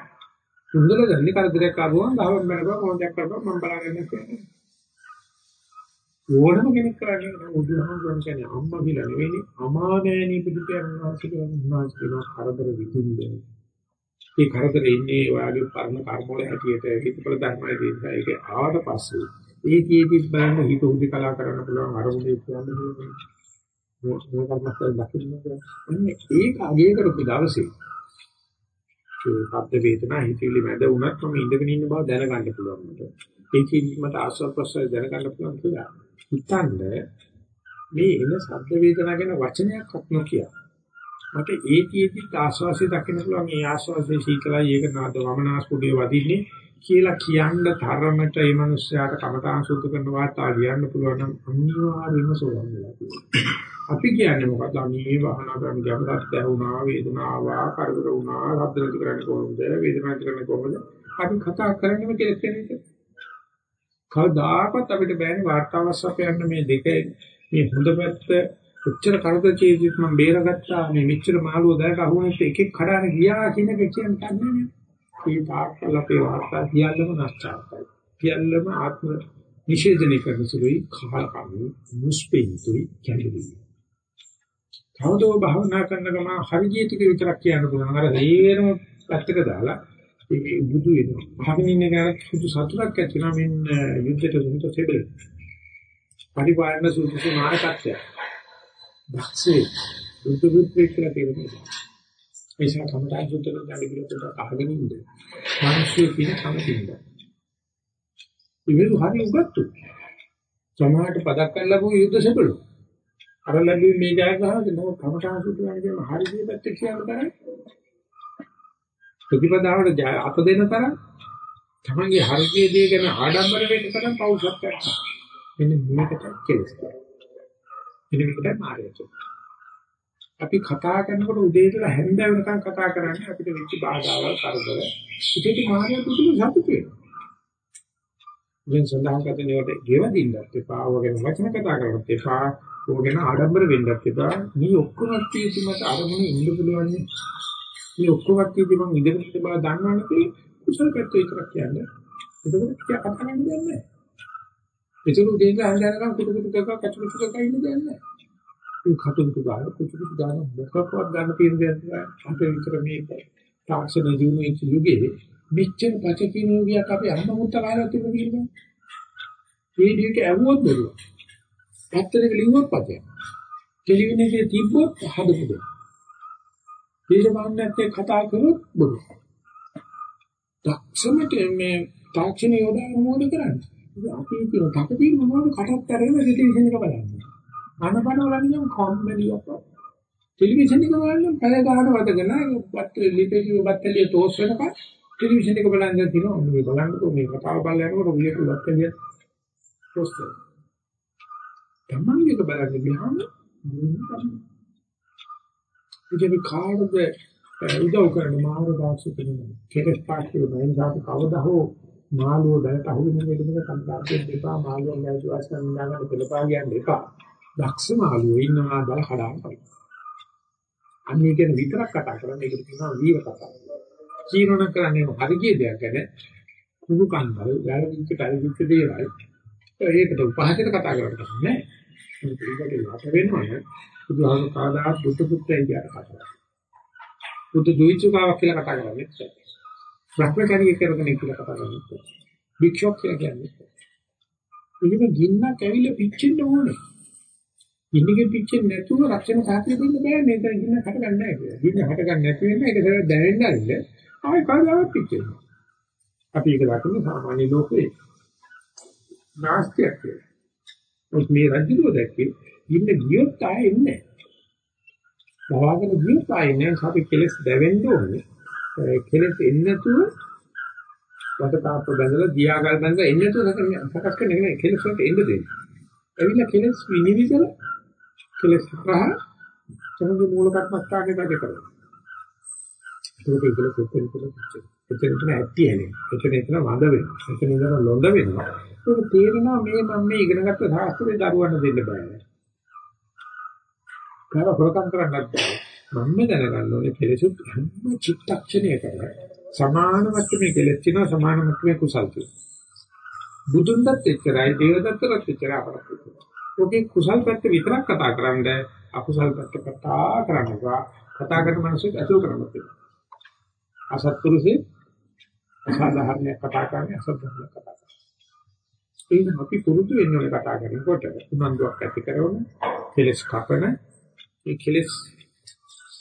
[SPEAKER 1] සුන්දර ගන්නේ කරදරයක් ආවම ගහවන් බැලුවා මොනයක් කරපුවා මම බලාගෙන ඉන්නේ. ඕනම කෙනෙක් කරන්නේ නම් උදාහරණ කියන්නේ අම්මා කියලා නෙවෙයි අමානෑනි පිටිපියන් වාසික වුණාස් කියන කරදර විඳින්නේ. ඒ කරදර ඉන්නේ ඔයාගේ පරණ කර්ම වල හැටියට හිතපල ධර්මයේ දේශා ඒක ආවට පස්සේ ඒ කීටි බලන්න හිත උදි කලා කරන්න පුළුවන් අරමුණේ කියන්නේ මේ කර්මස්තර දකින්න ඒක අගය කරපු දවසේ ඒ ශබ්ද වේදනා හිතවිලි මැද වුණත් මම ඉඳගෙන ඉන්න බව දැනගන්න පුළුවන් මට. ඒකෙන් මට ආස්වාද ප්‍රසය දැනගන්න පුළුවන් කියලා. හිතන්න මේ එන ශබ්ද වේදනා ගැන වචනයක්වත් නොකිය. මට ඒකීදි ආස්වාසිය දකින්න පුළුවන් මේ ආස්වාසිය සීතලයි ඒක නාද වමනාස්පුඩිය වදින්නේ කියලා කියන්න තරමට මේ මිනිස්යාට කමඨාන් සුද්ධ කරන වාර්තා ලියන්න පුළුවන් නම් අනිවාර්යයෙන්ම සෝවන් වෙලා තියෙනවා. අපි කියන්නේ මොකද? අනේ වහන කරන ගැඹුරක් දැවුනා වේදනාවා කරදර වුණා රද්ද නැති කරන්නේ කොහොමද? වේදනාව නැති කරන්නේ කොහොමද? අපි කතා කරන්නේ කෙලෙස් වෙන කවදාකවත් අපිට බෑනේ වාර්තාවස් අපයන්න මේ දෙක මේ හොඳ පැත්ත උච්චර කරදර චේතිත් මම බේරගත්තා මේ මෙච්චර මාළුව දැක අහුවෙත් එකෙක් කඩාන ගියා කියන එක කියන්නේ නැහැ. මේ තාක්කල් අපේ වාර්තා සියල්ලම නැස්චාපයි. සියල්ලම ආත්ම නිෂේධනය කරන සුළුයි කාලකම් මුස්පෙන්තුයි කැළඹුයි. කවදෝ භාවනා කරන ගම හරියට ටික විතරක් කියන්න පුළුවන්. අර හේරම පැත්තක දාලා ඒ බුදු වෙනවා. භාවනින් එක සුදු සතුටක් ඇති වෙනවා මෙන්න යුද්ධයට සුදුසු සෙබල. පරිපාලන සුදුසු මානකත්වය. දැක්සේ බුදු බුද්ධ කියලා තියෙනවා. මේසා කමටහන් සුද්ධ කරන දැඩි පිළිතුරක් අහගෙන ඉන්න. මිනිස්සු කියන කමකින්ද. ඉවෙලු හරි උගත්තු. සමාහට පදක් කරලා ගෝ යුද්ධ සෙබළු. අර ලැබුවේ මේ ජයග්‍රහණය නෝ කමටහන් සුද්ධ කරන කියන හරි දෙයක් කියන්න බෑ. ප්‍රතිපදාවට අත දෙන තරම් තමන්ගේ හරිය දේ ගැන ආඩම්බර වෙන්න තරම් පෞෂත්වයක්. මෙන්න මේකට කෙලස්. මෙන්න මේකට මාර්ගය. අපි කතා කරනකොට උදේ ඉඳලා හැන්ද වෙනකන් කතා කරන්නේ අපිට වෙච්ච බාධාවල් කරදර. ඉතින් මාර්ගය තුදුම සතුට වෙනවා. වෙන සඳහන් කරනකොට ගෙවදින්නත් එපා, වගේ වචන කතා කරනත් එපා, ඕගෙන ආඩම්බර වෙන්නත් එපා. මේ ඔක්කොම තියෙද්දිමත් අරමුණේ ඉන්න පුළුවන්. මේ ඔක්කොම තියෙද්දි මම ඉඳගෙන ඉන්න බව දන්නවනේ කුසල පැත්ත විතරක් කියන්නේ. එතකොට කිය කතා කරන්න දෙන්නේ නැහැ. ඒක උදේ ඉඳලා හන්දනකම් කුටු කුටු කක කචු කුටු කක ඉන්න දෙන්නේ නැහැ. ඒ කටුතු ගාන කුචුතු ගාන මොකක්වත් ගන්න තියෙන දෙයක් අපේ විතර මේ තාක්ෂණ ජීවනයේ යුගයේ මෙච්චර පචකින යුගයක් අපි අම්ම මුත්ත කාලයක් තිබුණ කියනවා. මේ දිවික ඇවුවොත් බරුව. පැත්තට ලිව්වොත් පතේ. ටෙලිවිෂන් එකේ තිබ්බොත් හදපු දෙයක්. දේශපාලනයත් එක්ක කතා කරොත් බොරු. දක්ෂමට මේ තාක්ෂණ යොදාගෙන මොකද කරන්නේ? අපි කියන තකතිර මොනවද කටත් අරගෙන ටෙලිවිෂන් එක බලන්නේ. අනබන වලන්නේ කම්මැලියක්. ටෙලිවිෂන් එක බලන්න පැය ගානක් වදගෙන බත් ලිපේ බත්තලිය තෝස් වෙනකන් ටෙලිවිෂන් එක බලන්න තියෙනවා. මේ බලන්නකෝ මේ කතාව බලලා යනකොට රියක බත්තලිය තෝස් වෙනවා. තමන්ගේ බලන්න ගියාම ඉතින් කාටද උදව් කරන මාර දාසු කෙනෙක් කෙලස් පාස්කේ බයෙන් සාප කවදා හෝ මාළුව දැනට අහුවෙන වෙලෙක සම්ප්‍රාප්තිය දෙපා මාළුව ලැබුව අස්කන් දාගන්න පෙළපා කියන්නේ දෙපා දක්ෂ මාළුවෝ ඉන්නවා බල කඩාන කරලා අන්නේ කියන විතරක් කතා කරන්නේ ඒකට කියනවා වීර කතා. කීරණ කරන්නේ හරිය දෙයක් ගැන. කුණු කන්දල් වැරදිච්ච පරිදිච්ච දේවල්. ඒකට උපහාසයට කතා කරන්නේ නැහැ. ඒකට යට වෙනවනේ බුදුහාම කාදාත් බුද්ධ පුත්‍රයන් කියන කතාව. බුදු දුයිචුකාවක් කියලා කතා කරන්නේ නැහැ. භ්‍රමචාරී කරගෙන කියලා කතා කරන්නේ නැහැ. භික්ෂුවක් කියලා කියන්නේ. ඒකෙම ගින්නක් ඇවිල්ලා පිච්චෙන්න ඕනේ. ගින්නක පිච්චෙන්නේ නැතුව රක්ෂණ සාහිත්‍ය දෙන්න බෑ මේක ගින්න හටගන්නේ නැහැ කියලා. ගින්න හටගන්නේ නැති වෙන එක සර දැනෙන්න ඇවිල්ලා ආයෙ කාදාවත් පිච්චෙනවා. අපි ඒක දකින්නේ සාමාන්‍ය ලෝකේ නාස්තියක් කියලා. මේ රජුව දැක්කේ ඉන්න ගියොත් ආයෙ එන්නේ නැහැ. බවාගෙන ගියොත් ආයෙ නැහැ. අපි කෙලස් දැවෙන්න ඕනේ. කෙලස් එන්නේ නැතුව වටතාප බඳලා දියාගල් බඳලා එන්නේ නැතුව සකස් කරන එක කෙලස් වලට එන්න දෙන්න. ඇවිල්ලා කෙලස් විනිවිදල කෙලස් රහ තමගේ මූල කර්මස්ථානේ වැඩ කරනවා. ඒක ඒකල කොච්චර කොච්චර එතන එතන ඇටි හැලෙන. එතන එතන වඳ වෙනවා. එතන ඉඳලා ලොඳ වෙනවා. ඒක තේරෙනවා මේ මම මේ ඉගෙනගත්ත ශාස්ත්‍රයේ දරුවන්ට දෙන්න බෑ. කාර හොරකම් කරන්නත් මම දැනගන්න ඕනේ කෙලෙසුත් හැම චිත්තක්ෂණයකම සමාන මට්ටමේ කෙලෙස් තියෙනවා සමාන මට්ටමේ කුසල් තියෙනවා බුදුන්වත් එච්චරයි දේවදත්තවත් එච්චරයි අපරත් ඔකේ කුසල් පැත්ත විතරක් කතා කරන්නේ අකුසල් පැත්ත කතා කරනවා කතා කරන මිනිස්සුත් අතුරු කරනවා තියෙනවා අසත්පුරුෂේ අසාධාරණ කතා කරන්නේ අසත්පුරුෂ කතා කරන්නේ. ඒක අපි පුරුදු වෙන්න ඕනේ කතා කරනකොට උනන්දුවක් ඇති කරන කෙලස් කපන ඒ කෙලස්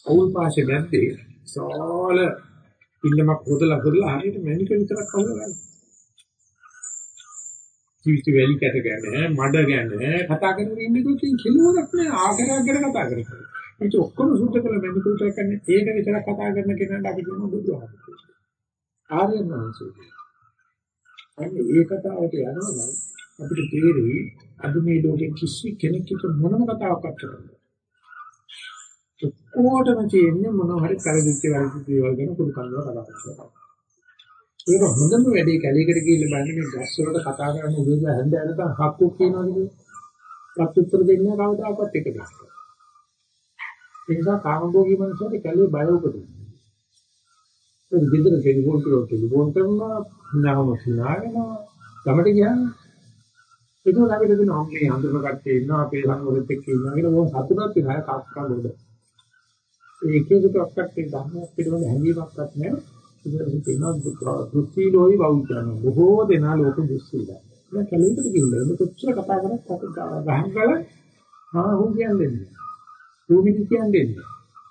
[SPEAKER 1] අවුල් පාෂේ නැද්දේ සෝල පින්නමක් හොදලා හොදලා හරියට මැනික විතරක් අහුවලා ජීවිත වැලි කැට ගැන මඩ ගැන කතා කරගෙන ඉන්නේ කොටින් කෙලවරක් නෑ ආකාරයක් ගැන කතා කරන්නේ. ඒක ඔක්කොම සුද්ධ කළ මැනික විතර කරන්නේ ඒක විතරක් කතා කරන කෙනාට අපි කියන බුදුහාමුදුරුවෝ. ආර්යයන් වහන්සේ. අනේ ඒ කතාවට යනවා නම් අපිට තේරෙයි අද මේ ලෝකෙ කිසි කෙනෙක් මොනම කතාවක් කරන්නේ ඔක්කොටම තියෙන්නේ මොනවා හරි කරදිච්ච වැරදිච්ච දේවල් ගැන කුඩු කන්නවා කතා කරනවා. ඒක හොඳම වැඩේ කැලේකට ගිහිල්ලා බලන්න මේ ගස් වලට කතා කරන උදේට හැන්ද යනකම් හක්කු කියනවා නේද? ප්‍රත්‍යුත්තර දෙන්නේ කවදාකවත් එක දෙයක්. ඒ නිසා කාමභෝගී මනුස්සයෙක් කැලේ බය උපදිනවා. ඒ විදිහට ටෙලිෆෝන් කරලා ටෙලිෆෝන් කරනවා නාම සිනාගෙනවා ළමට කියන්නේ ඒක ළඟට දෙන හම්බේ හඳුන කට්ටිය ඉන්නවා අපේ සංගොරෙත් එක්ක ඉන්නවා කියලා මොකද සතුටක් වෙනවා කාක්කා වල. ඒක එකකට ඔක්කට ධර්මයක් පිළිබඳ හැඟීමක්වත් නැහැ. ඉතින් කියනවා දෘෂ්ටිලෝයි බෞද්ධයන් බොහෝ දෙනා ලෝක දෘෂ්ටිලා. දැන් කලින්ට කිව්වා මේ කොච්චර කතා කරත් ගහන් ගල ආ හුන් කියන්නේ. භූමිදි කියන්නේ.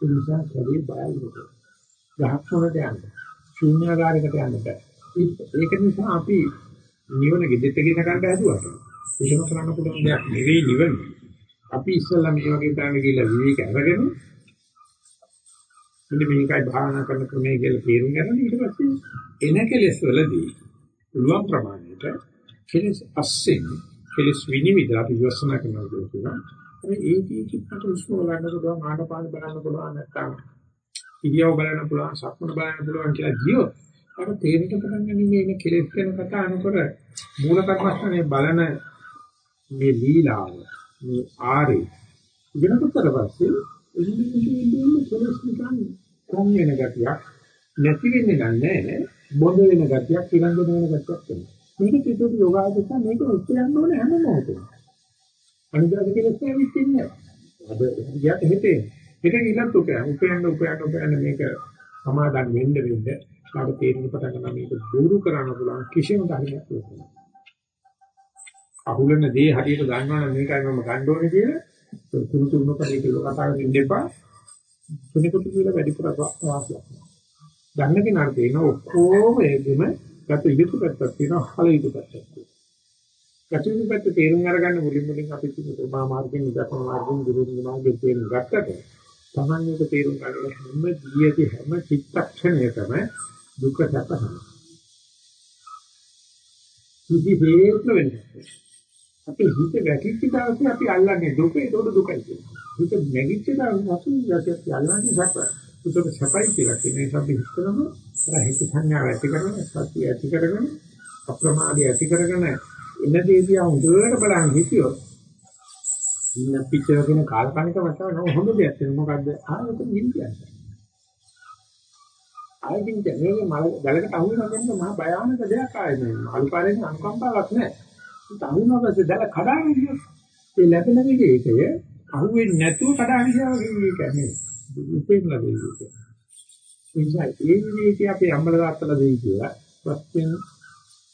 [SPEAKER 1] ඒ නිසා කලේ බයල්ලක. ගහක් වලට යන්න. ශූන්‍යාකාරයකට යන්න බෑ. ඒක නිසා අපි නිවන ගෙදෙට ගෙන ගන්න හැදුවා. එහෙම කරන්න පුළුවන් දෙයක් නෙවෙයි නිවන. අපි ඉස්සෙල්ලා මේ වගේ තැනක ගිහිල්ලා විවේක අරගෙන මෙන්න මේකයි භාවනා කරන ක්‍රමය කියලා තේරුම් ගන්න ඊට පස්සේ එන කෙලෙස් වලදී පුළුවන් ප්‍රමාණයට කෙලෙස් අස්සෙන් කෙලෙස් විනිවිද අපි විශ්වාස කරනවා කියනවා ඒ ඒකී කිප්පට උස්ම ගන්න පුළුවන් ආනපාන බලන්න පුළුවන් නැත්නම් ඉරියව් බලන්න පුළුවන් සක්මන බලන්න පුළුවන් කියලා ගියොත් අර තේරෙට පටන් ගන්න මේ කෙලෙස් ගැන කතා අනකොට මූල කර්මස්ථානේ බලන මේ ලීලාව මේ ආරේ ඉගෙන ගන්නට පස්සේ ඉන්නේ කෙලස් නිකන් කොම් වෙන ගතියක් නැති වෙන්නේ නැහැ බොඳ වෙන ගතියක් ඉරංග වෙන ගතියක් වෙනවා මේක පිටුට යෝගාවචක මේක උත්තරන්න ඕනේ හැම මොහොතේම. අනිදාද කෙලස් නැවිච්චින්නේ අද ගියට හිතේ ඒක ඊළඟ උපයන උපයන්න උපයන්න උපයන්න මේක සමාදන් වෙන්න වෙන්න කාට තේරෙන්න පටන් ගන්නවා මේක දුරු කරන්න පුළුවන් කිසිම ධර්මයක් නෙවෙයි අහුලන දේ හරියට ගන්නවා නම් මේකයි මම ගන්න ඕනේ කියලා තුරු තුරු කඩේ කියලා කතා කරමින් ඉඳපා තුනිකුතු කියලා වැඩිපුර වාසියක්. ගන්න කෙනාට තියෙන ඔක්කොම ඒකෙම ගත යුතු පැත්තක් තියෙනවා හල යුතු පැත්තක් තියෙනවා. ගත යුතු පැත්ත තේරුම් අරගන්න මුලින් මුලින් අපි කියන ප්‍රමා මාර්ගෙන් ඉදපම මාර්ගෙන් ගුරුතුමෝ මාර්ගෙන් තේරුම් ගත්තට තමන් එක තේරුම් ගන්න හැම දියදී හැම චිත්තක්ෂණයකම දුක සැප හැම. කිසි හේතුව වෙන්නේ. අපි හිත වැටිච්ච දවසේ අපි අල්ලන්නේ දුක ඒකට දුකයි කියනවා. හිත නැගිච්ච දවසේ අපි අල්ලන්නේ සැප. ඒකට සැපයි කියලා කියන එක අපි හිතනම අර හිත සංඥා ඇති කරගෙන සත්‍ය ඇති කරගෙන අප්‍රමාදී ඇති කරගෙන එන දේදී හොඳට බලන් හිතියොත් ඉන්න පිටරගෙන කාල්පනික මතන හොඳ දෙයක් තියෙනවා මොකද්ද? ආයෙත් ගිහින් කියන්නේ ආයෙකින් මේක මල ගලකට අහු වෙනවා කියන්නේ මහා භයානක දෙයක් ආයෙත් අලු පාරේ අනුකම්පාවක් නැහැ. ඒක අහුනවද දැල කඩාගෙන ගියොත් ඒ ලැබෙන විදිහේ අහුවෙන්නේ නැතුව කඩාගෙන ගියා වගේ කියන්නේ. උපේන ලැබෙන්නේ නිසා ඒ විදිහට අපි අම්මල තාත්තලා දෙයි කියලා ප්‍රශ්න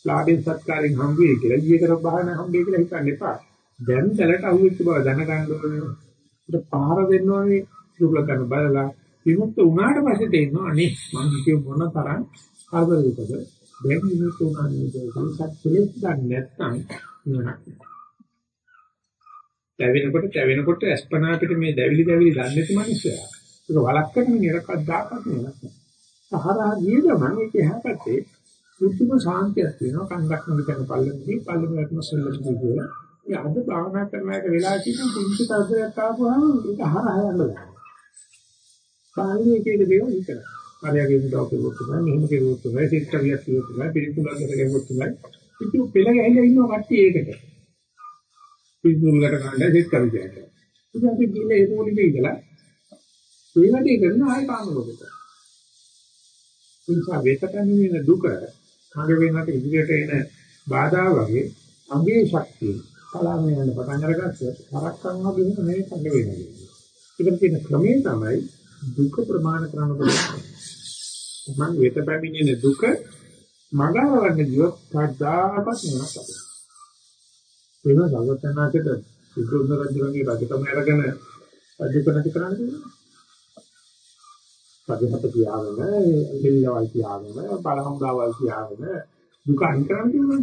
[SPEAKER 1] ලාභෙන් සත්කාරයෙන් හම්බුවේ කියලා ඊයකට බහන හම්බුවේ කියලා හිතන්න එපා. දැන් දැලට අහුවෙච්ච බව දැනගන්න ඕනේ. ඒක පාර දෙන්න ඕනේ දුර්ල කරන බලලා විමුක්ත වුණාට පස්සේ තේරෙනවා අනේ මං කිව්ව මොන තරම් කරදරයකද දැන් විමුක්ත වුණා නේද සංසත් කෙලෙස් ගන්න නැත්නම් නිවනක් දැවෙනකොට දැවෙනකොට අස්පනා පිට මේ දැවිලි දැවිලි දන්නේ නැති මිනිස්සයා ඒක වළක්වන්න නිරකක් දාපත් නෙවෙයි. සහරා ගිය ගමන් ඒක එහාපැත්තේ සුදුම ශාන්තියක් තියෙනවා. කන්දක් නිකන් පල්ලෙදී පල්ලෙම සෙල්ලම් කියලා. ඒ අද භාවනා කරන එක වෙලා තියෙන පුංචි තත්ත්වයක් ආපුවාම ඒක හරහා යනවා. බාහිර එක එක දේවල් විතරයි. හරියගේ උදව් කරුවොත් තමයි මෙහෙම කරුවොත් තමයි සිත් කරියක් කරුවොත් තමයි පිළිතුරක් දෙකකුත් තමයි. ඉතින් පෙළ ගැහිලා ඉන්නවා කට්ටිය ඒකට. පිළිතුරකට ගන්න සිත් කරියක්. ඉතින් අපි ගිහලා ඒක මොනිද ඉඳලා ඒ වැඩේ කරන ආය කාම ලෝකෙට. නිසා වේතකමින දුක කඟ වෙනකට ඉදිරියට එන බාධා වගේ අගේ ශක්තිය කලාවෙන් යන පටන් අරගත්තොත් කරක්කම් වගේ නෙමෙයි කඟ වෙන්නේ. ඒකට තියෙන ක්‍රමය තමයි දුක ප්‍රමාණ කරන කොට. මම වේත පැමිණෙන දුක මගහරවන්න ගියොත් කවදාකවත් නෙවෙයි. වෙන සම්වතනාකට විකෘත රජුගේ රජකම අරගෙන අධිපති කරන්නේ සතිපත තියාගෙන, දෙවියවල් තියාගෙන, බලහම්දාවල් තියාගෙන දුක අයින් කරන්න තියෙනවා.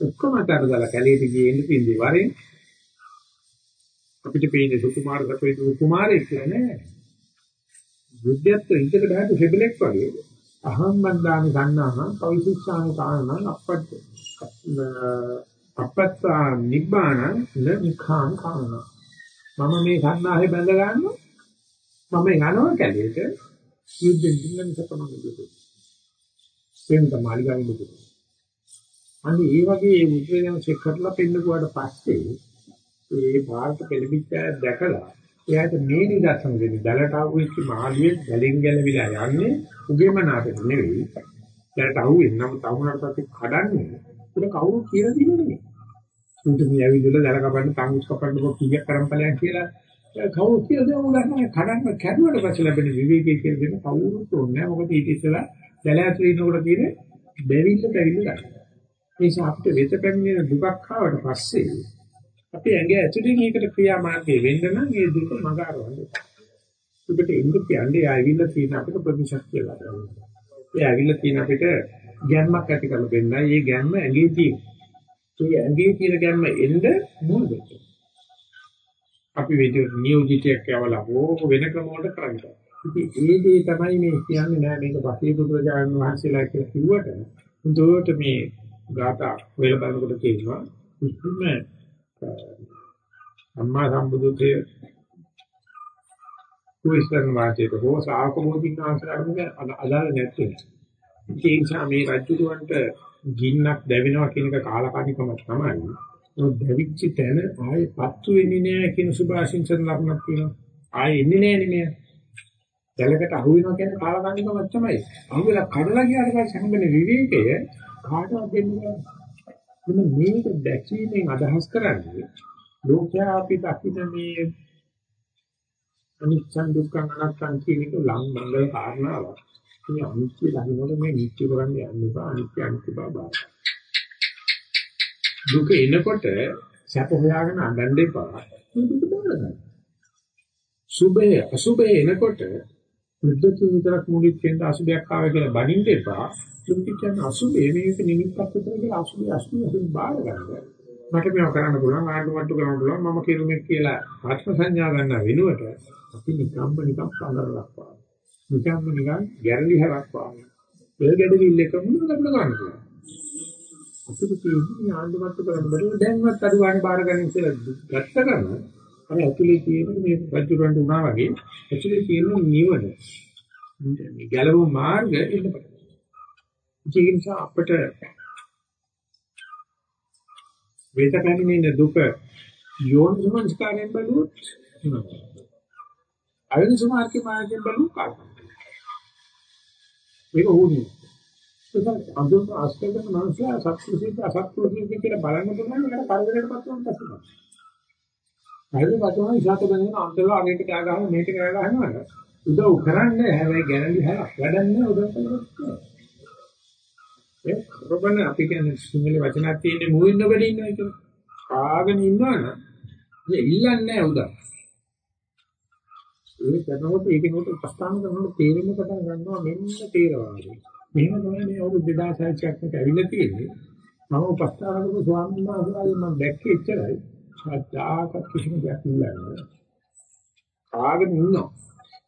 [SPEAKER 1] ඔක්කොම අතරදලා කැලේට ගියේ ඉන්න පින්දි වරෙන් අපිට පේන්නේ සුකුමාර සපේ සුකුමාරයෙක් කියන්නේ බුද්ධත්ව ඉඳක දාට හෙබලෙක් වගේ. අහම් බන්දානි ගන්නාම පවිසුස්සාන කාණන අපත් අපත්තා නිබ්බාන නිඛාන් කාණ මම මේ සන්නාහේ බැඳ ගන්නවා. මම යනවා කැලේට. යුද්ධෙන් දින්න සපමණ දුක. වෙනත මාලිගාවෙ දුක. අන්න ඒ වගේ මුද්‍රණය චෙක් කරලා පෙන්නකුවාට පස්සේ ඒ භාරත පෙළඹිච්චය දැකලා එයාට මේ නිදර්ශන දෙන්නේ දැලට ආවෙච්ච මාළියේ දැලෙන් ගැලවිලා යන්නේ උගෙම නාටක නෙවෙයි. දැලට ආවෙ නම් තවුනට පස්සේ කඩන්නේ. ඒක කවුරු කියලා දෙන්නේ නෙමෙයි. උන්ට මේ ඇවිල්ලා දැල කපන්න තංගුස් කපන්න බෝ කීයක් කරම්පලයන් කියලා කවුරු කියලා දෙන්නේ නැහැ. කඩන්න කැඩුවට පස්සේ ලැබෙන විවේකයේ කියලා දෙන කවුරුත් ඕනේ නැහැ. මොකද ඊට ඉස්සෙල්ලා දැල ඇතුලේ ඉන්නකොට කියන්නේ බැවිල්ල බැවිල්ල ගන්නවා. ඒ නිසා අපිට වෙත පැමිණෙන දුකක් ආවට පස්සේ අපි ඇඟ ඇතුලෙන් ඒකට ක්‍රියා මාර්ගයේ වෙන්න නම් ඒ දුක මග අරවන්න. දුකට එන්න කියන්නේ ආවිල්ලා තියෙන අපිට ප්‍රතිශක්තිය ලබනවා. ඒ ආවිල්ලා තියෙන අපිට ගැම්මක් ඇති කරලා දෙන්නයි. ඒ ගැම්ම ඇඟේ තියෙන. ඒ ඇඟේ තියෙන ගැම්ම එන්න මුල් වෙන්න. අපි විදියට නියෝජිතයක් යවලා හෝ වෙන ක්‍රම වලට කරන්නේ. ඉතින් ඒ දේ තමයි මේ කියන්නේ නෑ මේක පසේ බුදුරජාණන් වහන්සේලා කියලා කිව්වට හොඳට මේ ගාථා වේල බලනකොට කියනවා කිසිම අම්මා සම්බුදුතේ කුයිස්තරන් වාචයට හෝ සාකමෝදින් ආශ්‍රාවක අදාළ නැත්තේ. ඒ නිසා මේ රජුන්ට ගින්නක් දැවෙනවා කියන එක කාලකණිකමක් තමයි. දැවිච්ච තැන ආයේ පත්තු වෙන්නේ නැහැ කියන සුභාශිංසන ලකුණක් තියෙනවා. ආයේ එන්නේ නැහැ නේ දැලකට අහු වෙනවා කියන්නේ කාලකන්නිකමක් තමයි. අහුවෙලා කඩලා ගියාට පස්සේ හම්බෙන විවේකය කාටවත් දෙන්නේ නැහැ. මෙන්න මේක දැකීමෙන් අදහස් කරන්නේ ලෝකයා අපි දකින්න මේ අනිච්ච දුක්ඛ අනාත්ම කියන එක ලං මංගල කාරණාවක්. මේ අනිත්‍ය දකින්නකොට මේ නිත්‍ය කරන්නේ යන්න බා අනිත්‍ය අනිත්‍ය බබා. දුක එනකොට සැප හොයාගෙන අඬන්න එපා. මේක බලන්න. සුභය අසුභය එනකොට බුද්ධතු විතරක් මුලිත් කියන අසුභයක් ආවේ කියලා බනින්න එපා. දුක්ඛ කියන්නේ අසුභය මේක නිමිත්තක් විතර කියලා අසුභය අසුභය අසුභය බාර ගන්න. මට මේව කරන්න පුළුවන් ආඩු මට්ටු කරන්න පුළුවන් මම කිරුමෙක් කියලා ආත්ම සංඥා ගන්න වෙනුවට අපි නිකම්ම නිකම් පඳරලක් පාන. නිකම්ම නිකන් ගැරලි හැරක් පාන. බෙල් ගැඩවිල් එක මොනවද කරන්න පුළුවන්. අපිට තියෙන්නේ ආණ්ඩු මට්ටු කරන්න බැරි දැන්වත් අඩු ගන්න බාර ගන්න කියලා ගත්ත ගමන් අර ඇතුලේ තියෙන මේ වජ්ජරන්ට උනා වගේ ඇතුලේ තියෙන නිවන මේ ගැලවුම් මාර්ග එන්න පටන් ගන්නවා. ඒ නිසා අපිට වේදකන්නේ දුක යෝනිසමස්කාරයෙන් බලුවොත් අයෝනිසමාර්ගේ මාර්ගයෙන් බලුවොත් කාටද? මේක හොුනේ. ඒක අඳුන් ආස්තකන මනුස්සයා සත්පුරුෂයෙක් අසත්පුරුෂයෙක් කියලා බලන්න පුළුවන් එකට පරිවර්තනයටපත් වෙන පස්සේ. හරිද වතුන ඉසాత බඳින අන්තරල අගේට කෑ ගහන මේක කෑ ගහනවා. උදව් කරන්නේ හැබැයි ගැරන්ටි හරක් වැඩන්නේ උදව් කරන්නේ. ඒ රොබන අපි කියන්නේ සිංහල වචනක් තියෙන්නේ මූවින් නොබඩ ඉන්නවා කියලා. කාගෙන ඉන්නවනම් ඒ ඉල්ලන්නේ නැහැ උදව්. ඒක කරනකොට ඒකේ නෝට ප්‍රස්තාන කරනකොට තේරෙන්න පටන් ගන්නවා මෙන්න තේරවාදී. මෙහෙම තමයි මේ අවුරුදු 2600ක් කට ඇවිල්ලා තියෙන්නේ. මම උපස්ථාන කරපු ස්වාමීන් වහන්සේලාගෙන් මම දැක්කේ එච්චරයි. සත්‍යාක කිසිම දෙයක් නෑ. කාගෙන ඉන්නවා.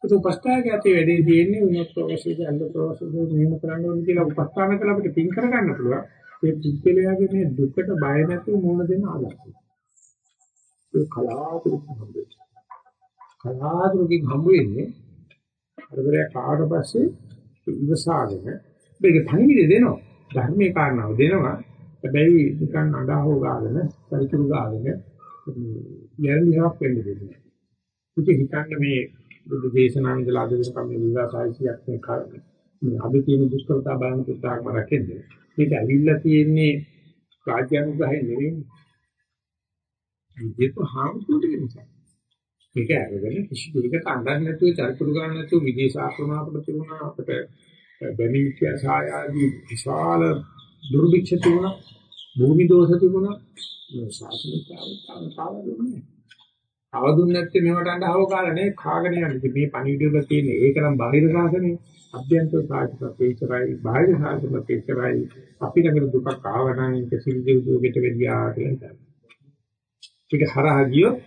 [SPEAKER 1] ඒක උපස්ථායක ඇතේ වැඩේ තියෙන්නේ උනත් ප්‍රවසිත අන්ද ප්‍රවසිත මෙහෙම කරන්න ඕනේ කියලා උපස්ථාන කළා අපිට පින් කරගන්න පුළුවන්. ඒ පුද්ගලයාගේ මේ දුකට බය නැතුව මුණ දෙන්න ආදර්ශය. ඒ කලාතුරකින් හම්බෙන්නේ. කලාතුරකින් හම්බ වෙන්නේ අරබරය කාට පස්සේ ඉවසාගෙන මේක පණිවිඩ දෙනවා. ධර්මයේ කාරණාව දෙනවා. හැබැයි නිකන් අඬහෝ ගාගෙන, පරිතුරු ගාගෙන යැරිලිහක් වෙන්න දෙන්නේ. ඉතින් හිතන්න මේ බුදු දේශනා ඉඳලා අද වෙනකම් මේ විවාසයිසියක් මේ කාරණේ. මේ අපි කියන දුෂ්කරතා බලන පුතාක්ම රැකෙන්නේ. මේක ඇවිල්ලා තියෙන්නේ රාජ්‍යානුග්‍රහයෙන් නෙවෙයි. ඒක හාමුදුරුවෝ නිසා. මේක අරගෙන කිසි දෙයකට අඬන්නේ නැතුව චරිතුරු ගන්න නැතුව විදේශ ආක්‍රමණකට තිබුණා අපිට බැමිණිය සායාදී විශාල දුර්භික්ෂ තිබුණා භූමි දෝෂ තිබුණා මේ සාසනිකාව තාව දුන්නේ. අවදුන් නැත්තේ මේවට අඬව කාලනේ කාගෙන යන්නේ මේ පණිවිඩ වල තියෙන ඒකනම් බාහිර සාසනේ අභ්‍යන්තර සාසන තේචරයි බාහිර සාසන තේචරයි අපි ළඟට දුකක් ආවනම් ඒක සිල්දේ උදේට වෙදියා කියලා හිතනවා. ඒක හරහා ගියොත්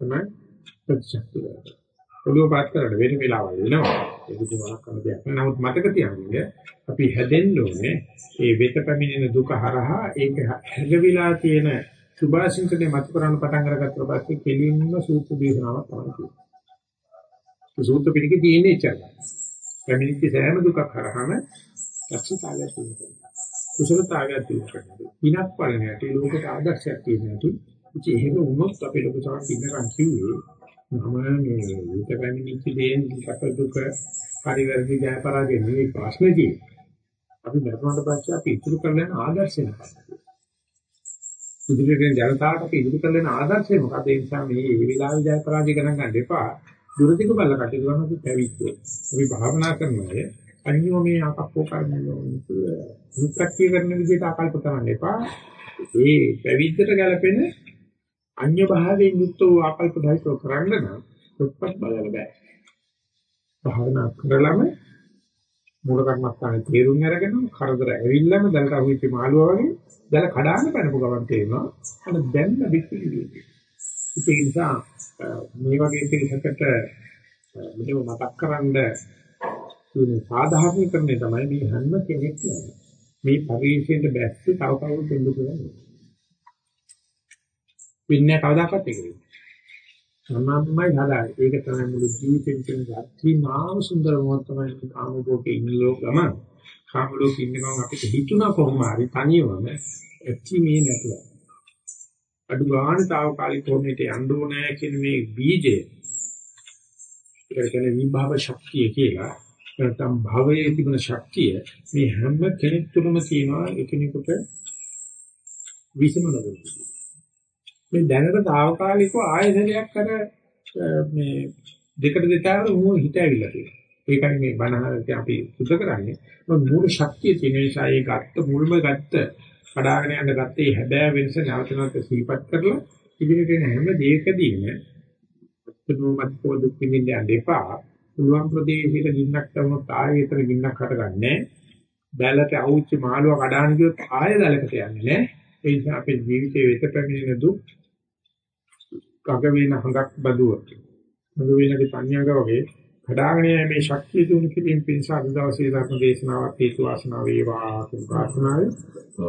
[SPEAKER 1] තමයි ප්‍රතිශක්තිය. ඔළුව පාත් කරලා වෙන වෙලාවල් වෙනවා. ඒක දුමනක් කරන දෙයක්. නමුත් මතක තියාගන්න අපි හැදෙන්න ඕනේ ඒ වෙත පැමිණෙන දුක හරහා ඒක හැදවිලා තියෙන සුභාසින්තනේ මත කරන්න පටන් අරගත්තා පස්සේ කෙලින්ම සූත්‍ර දේශනාවක් තමයි තියෙන්නේ. සූත්‍ර පිටකේ තියෙන්නේ එච්චරයි. පැමිණිච්ච සෑම දුකක් හරහාම ලක්ෂතාවය තියෙනවා. කුසලතාවය තියෙනවා. විනක් පරිණයට ලෝකයට ආදර්ශයක් තියෙනවා. ඉතින් එහෙම වුණොත් අපි ලොකු තරම් ඉන්නකම් කිව්වේ මම මේ විත පැමිණිච්ච දේෙන් සැප දුක පරිවර්ති ජය පරාජය නෙවෙයි ප්‍රශ්නේ තියෙන්නේ. අපි බැලුවාට පස්සේ අපි ඉතුරු කරන ආදර්ශය මොකක්ද? ඉදිරියෙන් ජනතාවට අපි ඉදිරි කරන ආදර්ශය මොකද? ඒ නිසා මේ මේ වෙලාවේ ජය පරාජය ගණන් ගන්න එපා. දුරදිග බල කටයුතු කරන අපි පැවිද්දෝ. අපි භාවනා කරනවා අනියෝ මේ අපක්කෝ කරනවා. මුක්තිය කරන විදිහට ආකල්ප කරන්න එපා. ඒ පැවිද්දට ගැලපෙන අන්‍ය භාවයෙන් යුක්ත වූ ආකල්ප ධෛර්යව කරන්න නම් උත්පත් බලන්න බෑ. භාවනා කරලම මූල කර්මස්ථානේ තේරුම් අරගෙන කරදර ඇවිල්ලාම දැලට අහුවෙච්ච මාළුවා වගේ දැල කඩාගෙන පැනපු ගමන් තේරෙනවා අර දැන්න විශ්ලේෂණය. ඒ නිසා මේ වගේ පිළිසකට මෙහෙම මතක් කරන්ඩ තියෙන සාධාරණීකරණය තමයි මේ හැම කෙනෙක්ම මේ පරිශීලට බැස්සේ තව කවුරුත් දෙන්න පුළුවන්. වෙන්නේ කවදාකවත් ඒක වෙන්නේ. සම්මයි හදායි. ඒක තමයි මුළු ජීවිතේම තියෙන අතිමාම සුන්දර මොහොත තමයි කාම භෝගේ ඉන්න ලෝකම. කාම ලෝකෙ ඉන්න ගමන් අපිට හිතුණා කොහොම හරි තනියම ඇති මේ නැතුව. අඩු ගන්න తాවකාලික කොහොමද යන්න ඕනේ කියන මේ බීජය. ඒක කියන්නේ විභව ශක්තිය කියලා. නැත්නම් භවයේ තිබෙන ශක්තිය මේ හැම කෙනෙක් තුළම තියෙනවා එකිනෙකට විසම නොවෙන්නේ. මේ දැනට తాවකාලිකව ආයතනයක් අර මේ දෙකට දෙතාවර මොහො හිත ඇවිල්ලා තියෙනවා. ඒකයි මේ බණහරදී අපි සුද්ධ කරන්නේ. මොකද මූල ශක්තිය තියෙන නිසා ඒ ගත්ත මුල්ම ගත්ත
[SPEAKER 2] කඩාගෙන යන ගත්තේ හැබෑ වෙනස නැවත නැවත සිහිපත් කරලා ඉදිරියට එන හැම දෙයකදීම අත්නෝමත් පොදු පිළිඳ යන්න එපා. පුළුවන් ප්‍රදේශයක ගින්නක් තවම ආයෙතර ගින්නක් හටගන්නේ බැලට අවුච්ච මාළුව කඩාන ගියොත් ආයෙ දැලකට යන්නේ නෑ. ඒ නිසා අපේ ජීවිතයේ වෙත පැමිණෙන දුක් කග වෙන හඟක් බදුව. මුළු වෙනගේ සංඥාග වගේ කඩාගෙන යෑමේ ශක්තිය දුණු කිරීම පිණිස අද දවසේ ධර්ම දේශනාවක් හේතු වාසනා වේවා කියන ප්‍රාර්ථනාවයි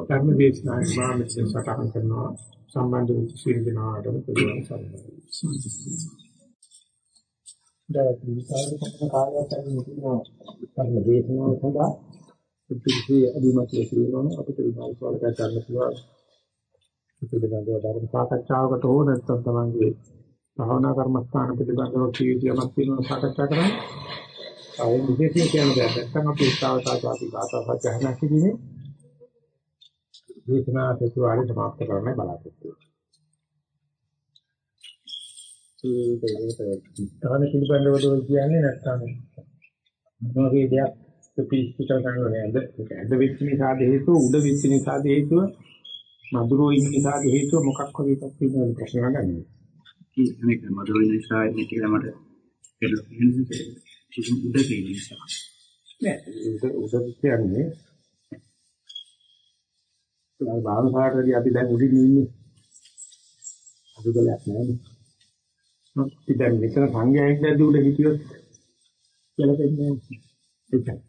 [SPEAKER 2] ධර්ම දේශනාවේ මාමෙන් සටහන් කරනවා සම්බන්ධ වෙච්ච සියලු දෙනාටම පිළිවන් සරණයි.
[SPEAKER 1] දැන් විචාර කරන කාර්යයන් ධර්ම දේශනාව සඳහා පිටිසේ අදිමත් කියනවා අපිට විභාග වලට ගන්න පුළුවන්. පිළිබඳව ධර්ම සාකච්ඡාවකට හෝ නැත්නම් තමන්ගේ භාවනා කර්මස්ථාන පිළිබඳව කීයමක් තියෙනවා සාකච්ඡා කරන්නේ. අය විශේෂයෙන් කියන දේ නැත්නම් අපි උත්සාහතාවාදී ගාථා සජ්ජහනා කිරීමේ දේශනා සතුවාරි සමාප්ත කරන්න බලාපොරොත්තු වෙනවා. ඒ පිළිබඳව කියන්නේ නැත්නම් මොනවගේ දෙයක් පිළිස්පිට කරනවා නේද? ඇද වෙච්ච නිසා හේතුව උඩ වෙච්ච නිසා හේතුව මధుරෝ ඉන්න නිසා හේතුව මොකක් වගේ එකක් තියෙනවද ප්‍රශ්න නගන්නේ.
[SPEAKER 3] මේක මధుරෝ ඉන්න නිසා කියලා මට පෙරලා කියන්නේ කිසිම තියෙන නිසා.
[SPEAKER 1] නෑ උඩ කියන්නේ ඒ භාවනාවටදී අපි දැන් උඩින් ඉන්නේ. අදුගලයක් නෑනේ. මොකද දැන් මෙතන සංඝයා ඉඳලා උඩ හිටියොත් කියලා දෙන්නේ. ඒකයි.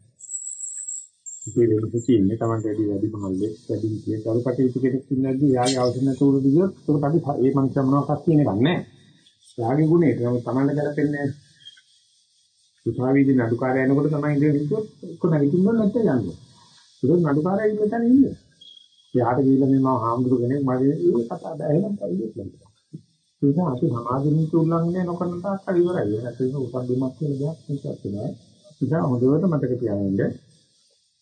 [SPEAKER 1] ඉතින් වෙනස තියෙන්නේ Taman වැඩි වැඩි මහල්ලේ වැඩි කියන කරුකටයුතු කෙනෙක් ඉන්නදී යාගේ අවශ්‍ය නැතුව උඩ ගියොත් ඒකට අපි ඒ මනුස්සයා මොනවක්වත් කියන එකක් නෑ. යාගේ ගුණේ තමයි Tamanට ගැලපෙන්නේ නෑ. උසාවිදී නඩුකාරය යනකොට තමයි ඉඳලා හිටියොත් එක්ක නැගිටින්න නැත්නම් යන්නේ. ඒක නඩුකාරය ඉන්න තැන ඉන්නේ. එයාට ගිහිල්ලා මේ මම හාමුදුරු කෙනෙක් මගේ ඒ කතා බැහැලම් පයිලේ කියලා. ඒ නිසා අපි සමාජෙනික උල්ලංඝනය නොකරන තාක් ඉවරයි. නැත්නම් උපන්දිමත් කියන දෙයක් නිසාත් නෑ. ඉතින් හොඳට මතක තියාගන්න.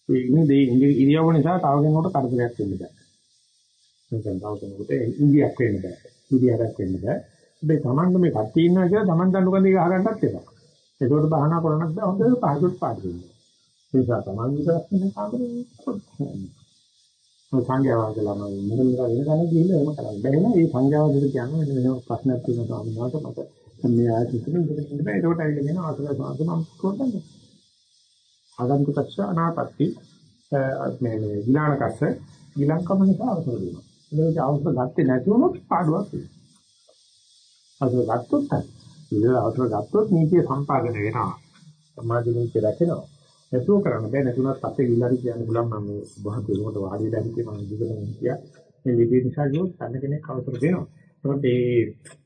[SPEAKER 1] ඒ ඉන්නේ දේ ඉරියව්ව නිසා තව කෙනෙකුට කරදරයක් වෙන්න බෑ. නැත්නම් තව කෙනෙකුට ඉන්දියක් වෙන්න බෑ. ඉන්දියාවක් වෙන්න බෑ. මේ තමන්ගේ මේ කට්ටිය ඉන්නවා කියලා තමන් දඬු කඳේ ගහ ගන්නත් එපා. ඒකෝට බහනා කරනත් බෑ හොඳට පහසුත් පාඩු වෙනවා. ඒ නිසා තමන් විතරක් නෙවෙයි කාමරේ ඔය සංඥාවදලම මොන මොන වෙන ගන්න ගිහිල්ලා එහෙම කරන්න බැහැ නේද? මේ සංඥාවදල කියන්නේ වෙන වෙන ප්‍රශ්නයක් තියෙනවා ස්වාමීන් වහන්සේ මට මේ ආයතනෙ ඉඳලා බෑ ඒකට ඇවිල්ලා කියන ආසල සාන්ත මම කොහොමද? ආගන්තුකච්ච අනාපත්‍ති මේ මේ විලාණකස්ස විලංකම නිසා අවසර වෙනවා. මේක අවසර ගත්තේ නැති වුණොත් පාඩුවක් වෙනවා. අවසර ගත්තොත් හරි. අවසර ගත්තොත් නීතිය සම්පාදනය වෙනවා. සමාජ නීතිය රැකෙනවා. නැතුව කරන්න බෑ නැතුණත් පස්සේ ගිල්ලාරි කියන්න පුළුවන් මම මේ බහත් වෙනකොට වාඩි වෙලා හිටියේ මම ඉඳගෙන හිටියා මේ විදිහේ නිසා ගියොත් අන්න කෙනෙක් අවසර දෙනවා ඒකට මේ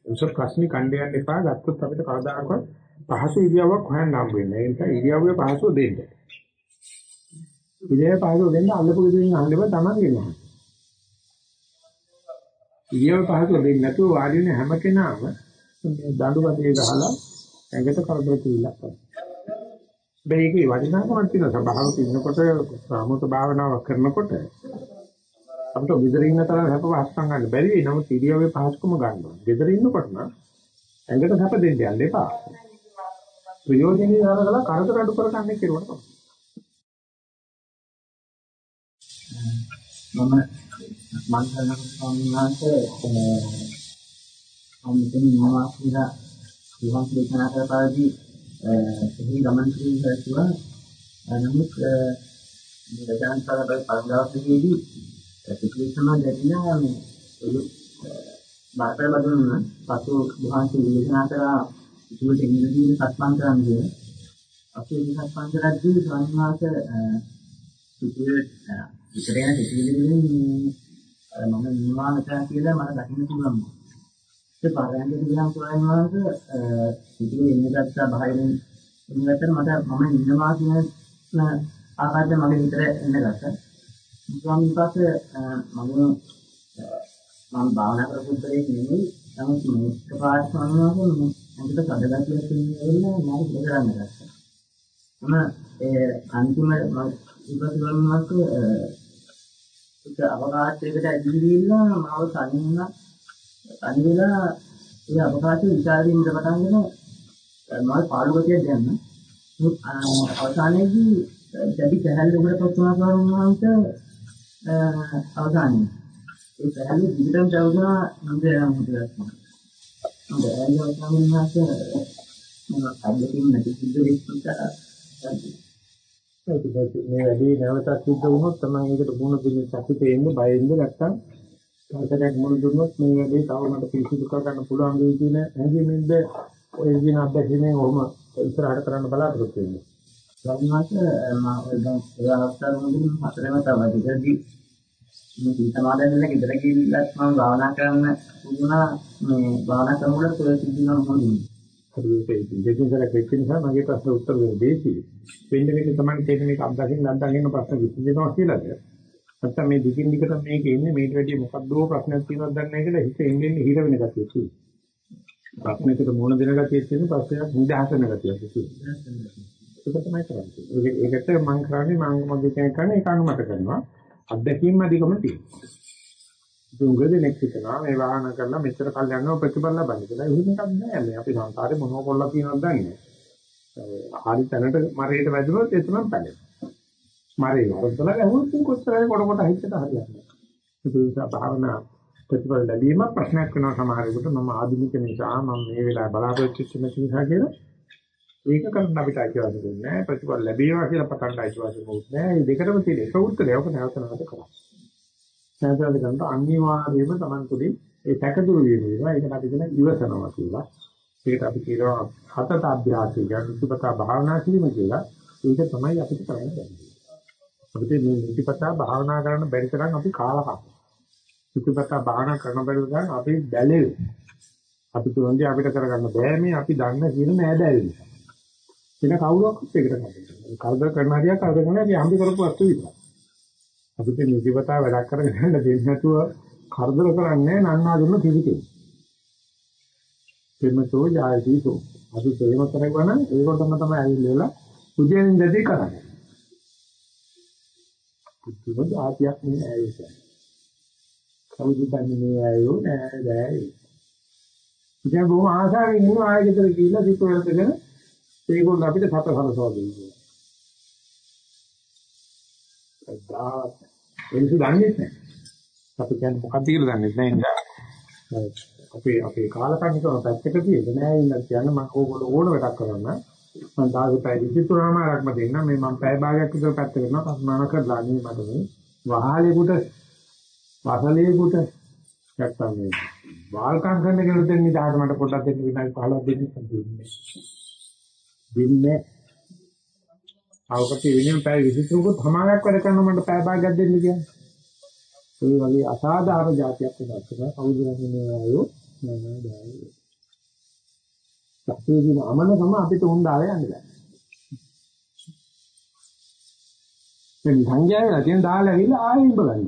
[SPEAKER 1] උසස් ප්‍රශ්න කණ්ඩයන් එපා ගත්තොත් අපිට කවදාකවත් පහසු ඉරියව්වක් හොයන්න හම්බ වෙන්නේ නැහැ ඒ නිසා ඉරියව්වේ පහසුව දෙන්න ඉරියව්වේ පහසුව දෙන්න අල්ලපු විදිහින් අහන්න බෑ Taman ගෙනවා ඉරියව්වේ පහසුව දෙන්නේ නැතුව වාඩි වෙන හැම කෙනාම දඬු වදේ ගහලා ඇඟට කරදර කිවිලක් කරනවා මේකේ වටිනාකමක් තියෙනවා සබාවක ඉන්නකොට සාමූහික භාවනාවක් කරනකොට අපිට විතර ඉන්න තරම් හැප වහස්සම් ගන්න බැරි වෙයි නමුත් ඉරියව්වේ පහසුකම ගන්නවා. ගෙදර ඉන්නකොට නම් ඇඟට හැප දෙන්න යන්න එපා. ප්‍රයෝජනෙයි දාලා කරදර අඩු කරගන්න කෙරුවට තමයි.
[SPEAKER 3] මම මම කරන ස්වාමීන් වහන්සේ මම මෙතන ඉන්නවා කියලා විවාහ දේශනා කරපාදී එහි ගමන් කිරීම කරතුවා නමුත් මේ රජාන් පරබල පරංගාවකදී පිටිසම දැකිනා මේ බාහිර බදුන පසු වහන්සේ දේශනා කරා ඉතුරු දෙන්නේ සත්පන් කරන්නේ අපි මේ සත්පන් කරද්දී සංවාස සුදුර ඉතරේන පිටිවිලින් මම නිවාමත කියලා මට දකින්න පුළුවන්. ඒ පාරයන්ගේ දිහා ස්වාමීන් වහන්සේ ඉතින් ඉන්නකට බහිරින් ඉන්නකට මට මම ඉන්නවා කියන ආකාරයෙන් මගේ හිතට එන්න ගත්තා. ස්වාමීන් වහන්සේ මම මම භාවනා කරපු දෙයක් නෙමෙයි නමුත් මේක පාඩ ස්වාමීන් වහන්සේ මට සදගතියක් තියෙනවා මම ඉඳ කරන්න ගත්තා. මම ඒ අන්තිම මම ඉපදුණාම මාසේ ඒක අවකාශයකට ඇදහිලා මාව තනියම තනි වෙලා ඒ අවකාශයේ විචාරයෙන් ඉඳ පටන් ගෙන මම පාළුවතිය දැන්න අවසානයේදී දැඩි කැහැල්ල උඩ පස්සනා කරන වහන්සේ. අවසානයේ. ඒ පැහැදිලි දිගටම දවුනා නන්ද යන මුදලක් නේද ඒ අවසානයේ මාස මම අද්දකින් නැති සිද්ධ වෙච්ච
[SPEAKER 1] ඒක මේ වැඩි නැවතත් සිද්ධ වුණොත් තමයි ඒකට මුණ දෙන්නේ සතුටේ ඉන්න බයෙන්ද නැත්තම් කාටද මුණ දුන්නොත් මේ වැඩේ තව මට පිළිසිදු කර ගන්න පුළුවන් වෙයි කියන හැඟීමෙන්ද ඔය දින අත්දැකීමෙන් ඔහොම ඉස්සරහට කරන්න බලාපොරොත්තු වෙන්නේ.
[SPEAKER 3] ස්වාමීනාත් මම දැන් ඒ අවස්ථාවේදී මම හතරම තමයි ඉතින්දී මේ සමාදන් වෙන ගෙදර ගිහිල්ලත් මම භාවනා කරන්න වුණා මේ භාවනා කරනකොට ඔය සිද්ධියම මොකද
[SPEAKER 1] හරි ඒක දෙකින් කරක් වෙච්ච නිසා මගේ ප්‍රශ්න උත්තර දෙන්න දෙසි. වෙන්න වෙන්න තමයි තේරෙන එක අත්දකින්න අත්දකින්න ප්‍රශ්න විසඳෙනවා කියලාද? නැත්තම් මේ දිගින් දිගට මේක ඉන්නේ මේට වැඩිය මොකක්දෝ ප්‍රශ්නයක් තියෙනවද දන්නේ නැහැ කියලා හිත එන්නේ හිර වෙන ගතිය තියෙනවා. ප්‍රශ්නයකට මුහුණ දෙන ගතිය තියෙන ප්‍රශ්නයක් නිදහස් වෙන ගතියක් තියෙනවා. ඒක තමයි කරන්නේ. ඒකට මම කරන්නේ මම මොකද කෙනෙක් කරන්නේ ඒක අනුමත කරනවා. අත්දැකීම් අධිකම තියෙනවා. දුඟද නෙක්කිටනවා මේ වාහන කරලා මෙච්චර කල් යනවා ප්‍රතිඵල ලබන්නේ කියලා. එහෙම එකක් නෑ. මේ අපි සංසාරේ මොනව කොල්ල කියනවද දන්නේ නෑ. හරි තැනට මරේට වැදුනොත් ඒ තමයි පැලෙන්නේ. මරේ වරදලා ගහුවොත් කොච්චරයි කොට කොට හිතට හරියන්නේ. ඒක නිසා භාවනා ප්‍රතිඵල ලැබීම ප්‍රශ්නයක් වෙනවා සමහරෙකුට මම ආධුනික නිසා මම මේ වෙලාවේ බලාපොරොත්තු වෙච්ච නිසා කියලා ඒක කරන්න අපිට අයිතිවාසිකම් නැහැ ප්‍රතිඵල ලැබේවා කියලා පටන් අයිතිවාසිකම් නැහැ මේ දෙකටම තියෙන එක උත්තරය ඔක නැවත නැවත කරා නැවත කරනකොට අනිවාර්යයෙන්ම Taman තුලින් ඒ තකදුරු වීම වෙනවා. ඒකට අපි කියන ඉවසනවා කියලා. ඒකට අපි කියනවා හතත අභ්‍යාසය කියන්නේ නිතිපතා භාවනා කිරීම කියලා. ඒක තමයි අපිට කරන්න බැහැ අපිට මේ නිතිපතා භාවනා කරන්න බැරි තරම් අපි කාලකම් නිතිපතා භාවනා කරන බැරි තරම් අපි බැලේ. අපි තුන්දී අපිට කරගන්න බෑ මේ අපි දන්න කියන නෑදෑයෝ නිසා. වෙන කවුරක්වත් ඒකට කරන්නේ. කරදර කරන හරියක් කරදර කරන අපි හම්බ කරපු වස්තු විතරයි. අපිට නිදිවතා වැඩක් කරගෙන යන්න දෙන්නේ නැතුව කරදර කරන්නේ නන්නා දුන්න කිසිකෙයි. ප්‍රේමතෝ ජායතිසෝ. අපි ප්‍රේම කරගන්න ඒකටම තමයි ඇවිල්ලා පුජෙන් දෙදී කරන්නේ. පුදුම ආතියක් නේ ඇවිත්. කවුද දන්නේ ඇයෝ නෑ දැයි. ඉතින් බොහොම ආසාවෙන් ඉන්න ආයෙකට ගිහිල්ලා සිත වලටගෙන ඒගොල්ලෝ අපිට සත සලසවා දෙන්නේ. එනිසු දන්නේ නැහැ. අපි කියන්නේ මොකක්ද කියලා දන්නේ නැහැ. අපේ අපේ කාලකන්නිකව පැත්තක තියෙද? නෑ ඉන්න කියන්න මම ඕගොල්ලෝ ඕන වැඩක් කරන්න. මම දාගේ පැය 23මාරක්ම දෙන්න. මේ මම පැය භාගයක් විතර පැත්ත කරනවා පස්මාන කරලා නේ මට මේ වහලේකට වසලේකට නැත්තම් මේ. වාල්කම් කරන්න කියලා දෙන්න ඉදාට මට පොඩ්ඩක් දෙන්න විනාඩි 15ක් දෙන්න දෙන්නේ. දෙන්නේ අවකට වෙනින් පැය 23ක සමානක් වැඩ කරන මට පැය භාගයක් දෙන්න කියන්නේ. ඒ වගේ අසාධාරණ જાතියක් වෙනස් කරනවා කවුද කියන්නේ අයෝ නෑ නෑ බෑ. සත්‍යයෙන් අමනකම අපිට හොඳ ආවේ යන්නේ. මේ සංඥා වෙලා තියෙන දාලා ඇවිල්ලා ආයෙ ඉඹ ගන්න.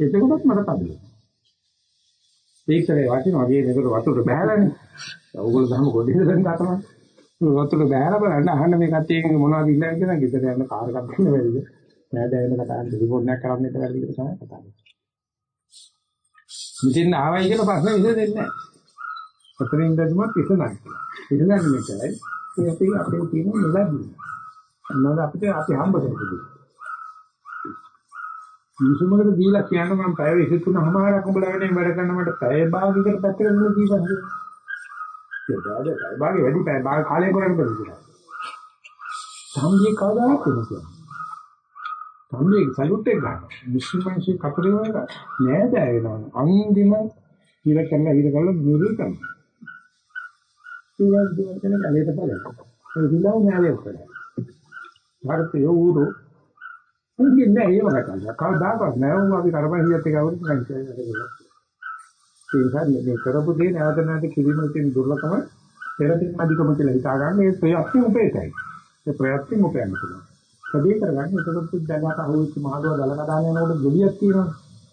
[SPEAKER 1] එතකොටත් මට පදේ. ඒකේ වටිනවා මේ නේද වතුර බහැලානේ. ඕගොල්ලෝ ගහම ගොඩේ දෙන්න තමයි. වතුර බෑර බලන්න අහන්න මේ කට්ටියකින් මොනවද ඉල්ලන්නේ කියලා ගෙදර යන කාර් එකක් ගන්න බැරිද? නෑද එන්න කතා කරන්න රිපෝට් එකක් කරන්න ඉතල කියලා තමයි කතා කරන්නේ. මෙතෙන් ආවයි කියලා ප්‍රශ්න විසඳෙන්නේ නැහැ. ඔතනින් දැදුමත් විසඳන්න. විසඳන්නේ මෙතනයි. ඒ අපි අපේ තියෙන මෙලදී. අන්නද අපිට අපි හම්බ කරගන්න. මිනිසුමකට දීලා කියන්න මම පැය 23මාරක් උඹලා වෙනින් වැඩ කරන මට පැය භාගයකට පැත්තකට දීලා කීපහද? ඒක බාගේ වැඩි පැය බාග කාලේ කරන්න බැරි කියලා. සම්ජී කවදාවත් වෙන්නේ සම්ජී සලුට් එක ගන්න. මුස්ලිම් මිනිස්සු කතරේ වල නෑ දැවෙනවා. අන්තිම ඉර කරලා ඉර කරලා දුරු කරනවා. ඒක දුර කරන කලයට බලන්න. ඒ දිලා නෑලේ කරා. ಭಾರತೀಯ ಊರು ಹಂಗೆ ನෑ ඒව කතා. කවදාවත් නෑ උන් අපි කරපහියත් එක අවුරුදු නැහැ. ඒ නිසා මේ කරපු දේ නැවත නැවත කිරීමේ තියෙන දුර්ලභම පෙරදින අධිකම කියලා හිතා ගන්න ඒ ප්‍රයත්න උපේතයි. ඒ ප්‍රයත්න උපයන්න පුළුවන්. සදී කරගන්න එතකොට දැනට අහුවෙච්ච මහදව දල කඩාන යනකොට ගෙඩියක් තියෙනවා.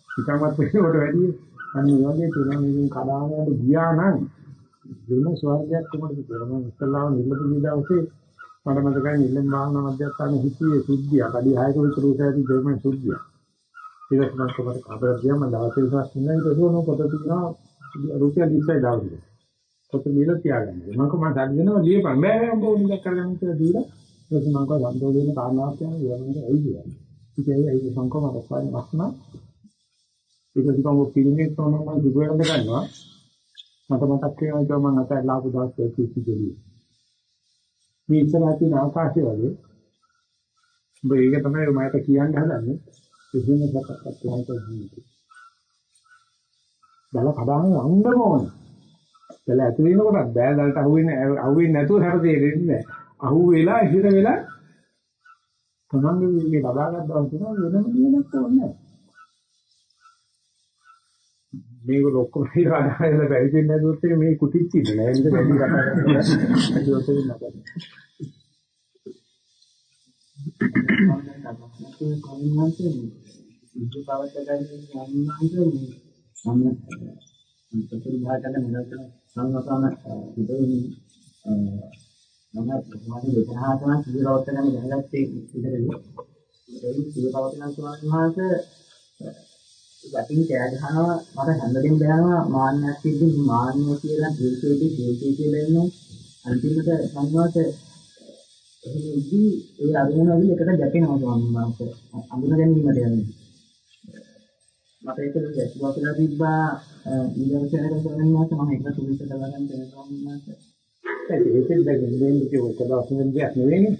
[SPEAKER 1] හිතමත් වෙනකොට වැඩි අන්න ඒ වගේ තියෙනවා මේකෙන් කඩානකට ගියා නම් වෙන ස්වර්ගයක් කොහොමද කියලා මම ඉස්සල්ලාම නිල්ලපු දවසේ මට මතකයි නිල්ලම් භාවනා මධ්‍යස්ථානයේ හිටියේ සුද්ධිය. කඩි හයක විතර උසාවි ජර්මන් සුද්ධිය. ඉවසන කොට කබර ගියම දවසේ ඉස්සස් ඉන්න ඉතසෝන කොට තියෙනවා රුපියල් 20යි දාගන්න. කොට මිල තියාගන්න. මම කොහොමද දන්නේ ලියපන් බෑ ඔබ උන් දැක් කරගන්න කියලා දීලා ඊට පස්සේ මම කව සම්බෝධ වෙන කාරණාවක් කියන විවරණයට ඇයි කියන්නේ. ඉතින් ඒක සංකම මතක් වෙන වස්න ඒක නිකන් ඔය පිළිමේ තමයි මම දුර වෙනද ගන්නවා. මට මතක් වෙනවා ඒක මම අතට ලාපු දවස් ඒක කිසිදෙලි. මේ ඉස්සරහ තියෙන ආකාශය වගේ ඔබ ඒක තමයි මට කියන්න හදන්නේ. කිසිම සකස්සක් නැහැ බල කඩාන යන්නම ඕන. බල ඇතුලේ ඉන්නකොට බෑ දලට අහුවෙන්නේ අහුවෙන්නේ නැතුව හැර තේරෙන්නේ නැහැ. අහු වෙලා හිර වෙලා තමන්ගේ විදිහේ ලබා ගන්න දවස් වෙනම නියමයක් ඕනේ. මේක ඔක්කොම ඉරලා ගන්න බැරි දෙන්නේ නැතුත් මේ කුටිච්චි නෑ නේද වැඩි කතා කරනවා. ඒක ඔතේ නෑ.
[SPEAKER 3] කර්මන්තේ සිද්ධ පවත්ත ගන්න යන්නේ මම ප්‍රතිභාගක නිරන්තර සංවසන ඉතින් මම මාගේ දෙකහා තමයි සිදුරවත්ත ගන්න ගහගත්තේ ඉතින් ඒ සිදුරවත්තන ස්වාමීන් යටින් කෑ ගහනවා මට හැන්දෙන් බෑනවා මාන්නයක් තිබ්බ මාන්නය කියලා ජීවිතේදී ජීවිතේ කියලා එන්නේ අන්තිමට සංවාස එහෙම ඉදි ඒ අරමුණ වල එකට ගැටෙනවා ස්වාමීන් වහන්සේ අඳුන ගැනීමට යන්නේ මට ඒක දැක්වා කියලා තිබ්බා ඊළඟට කරගෙන මාස මම එක සුදුසු කරගන්න දෙනවා
[SPEAKER 1] ඒකෙන් දැන් දෙන්නේ කිව්ව කඩාසෙන් දෙයක් නෙවෙයිනේ.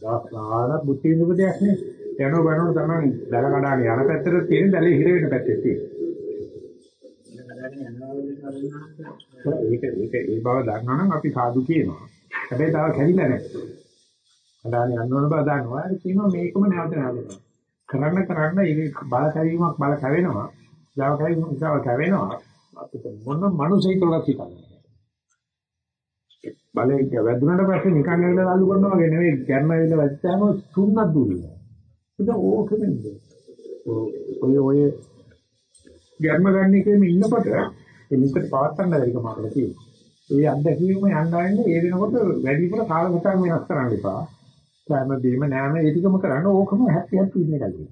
[SPEAKER 1] ගාන බුද්ධි විඳපු දෙයක් නේ. යනෝ බනෝ තමයි දල කඩාගෙන යන පැත්තට තියෙන දැලේ හිර වෙන පැත්තේ තියෙන. ඒක ඒක ඒ බව දන්නා නම් අපි සාදු කියනවා. හැබැයි තාම කැඩිලා නැහැ. කඩාගෙන යන්න ඕන බව දන්නවා. ඒක කියනවා මේකම නැවත නැවත. කරන්න කරන්න ඒක බල කැවීමක් බල කැවෙනවා. ජව කැවීමක් ජව කැවෙනවා. අපිට මොන මනුසෙකුලක් හිතන්නේ. බලේ වැදුනට පස්සේ නිකන් ඇවිල්ලා අල්ලු කරනවා වගේ නෙවෙයි ගැම්ම ඇවිල්ලා වැච්චාම තුන්නක් දුන්නා. ඒක ඕකෙමද? ඔය ඔය ගැම්ම ගන්න එකෙම ඉන්නකොට එනිකට පවත්තන්න බැරි කමකට තියෙනවා. ඒ අත්දැකීම යන්න ඒ වෙනකොට වැඩිපුර කාලසටහන වෙනස් කරන්න එපා. කෑම බීම නෑම ඒ ටිකම කරන්න ඕකම හැපි හැපි ඉන්න එකයි.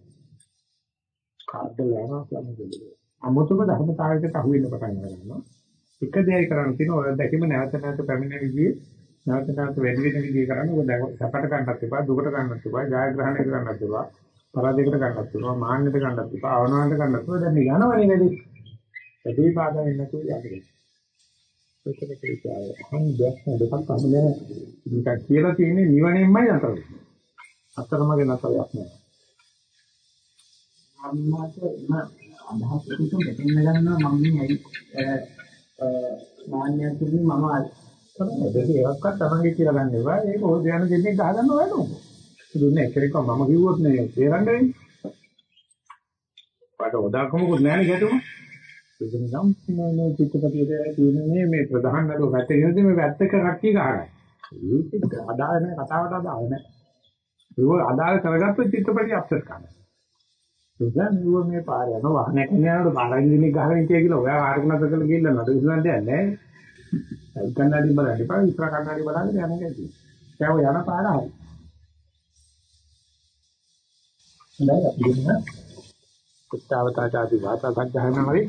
[SPEAKER 1] කාද්ද යනවා කියන්නේ. අමුතුම ධර්මතාවයකට අහු වෙන්න පටන් ගන්නවා. එක දෙයයි කරන්න තියෙන ඔය දැකීම නැවත නැවත පැමිණෙන විදිහේ නැවත නැවත වැඩි වෙන විදිහේ කරන්න ඔය සැපට ගන්නත් එපා දුකට ගන්නත් එපා ජයග්‍රහණය කරන්නත් එපා පරාජයකට ගන්නත් එපා මාන්නයට ගන්නත් එපා අවනවන්ට ගන්නත් එපා දැන් යනවනේ වැඩි වැඩි බාධා වෙන්නේ නැතුව යන්නේ ඒකද කියන්නේ හන් දැක් දෙකක් අහන්නේ මේක කියලා තියෙන්නේ නිවනෙන්මයි අතර. අතරමගේ නැතරයක් නෑ.
[SPEAKER 3] අම්මාට එම අදහස් එකතු මෙතන ගන්නවා. මම මේ මාන්නයක් තිබුණේ මම
[SPEAKER 1] තමයි. දෙක එකක්වත් තමන්ගේ කියලා ගන්න එපා. ඒක හොද යන දෙන්නේ ගහගන්න ඕනෝ දුන්නේ එක්කෙනෙක් මම කිව්වොත් නේ. තේරන්න? වෙන්නේ පාට උදාකමකුත් නැහැ ගැටුම ඒක නම් මේ චිත්තපතියේ තියෙන්නේ මේ ප්‍රධාන නඩුව පැත්තේ ඉඳි මේ පැත්තක කට්ටිය ගහගන්න ඒක අදාළ නැහැ කතාවට අදාළ නැහැ ඒක අදාළ කරගත්ත චිත්තපතිය අප්සෙට් කරනවා ඉතින් නුව මේ පාර යන වාහනයක් යනකොට පාරෙන් දිනේ ගහගෙන ඉතිය කියලා ඔයා ආරක නැත කරලා ගිහිල්ලා නඩු විසඳන්න දෙයක් නැහැ. ඒ කන්නඩි බලන්න එපා ඉස්සර කන්නඩි බලන්න යන එකයි තියෙන්නේ. දැන් ඔය යන පාර හරි. හොඳයි අපි දෙන්න. කුත්තාවතාචාති වාතා සංජානනවයි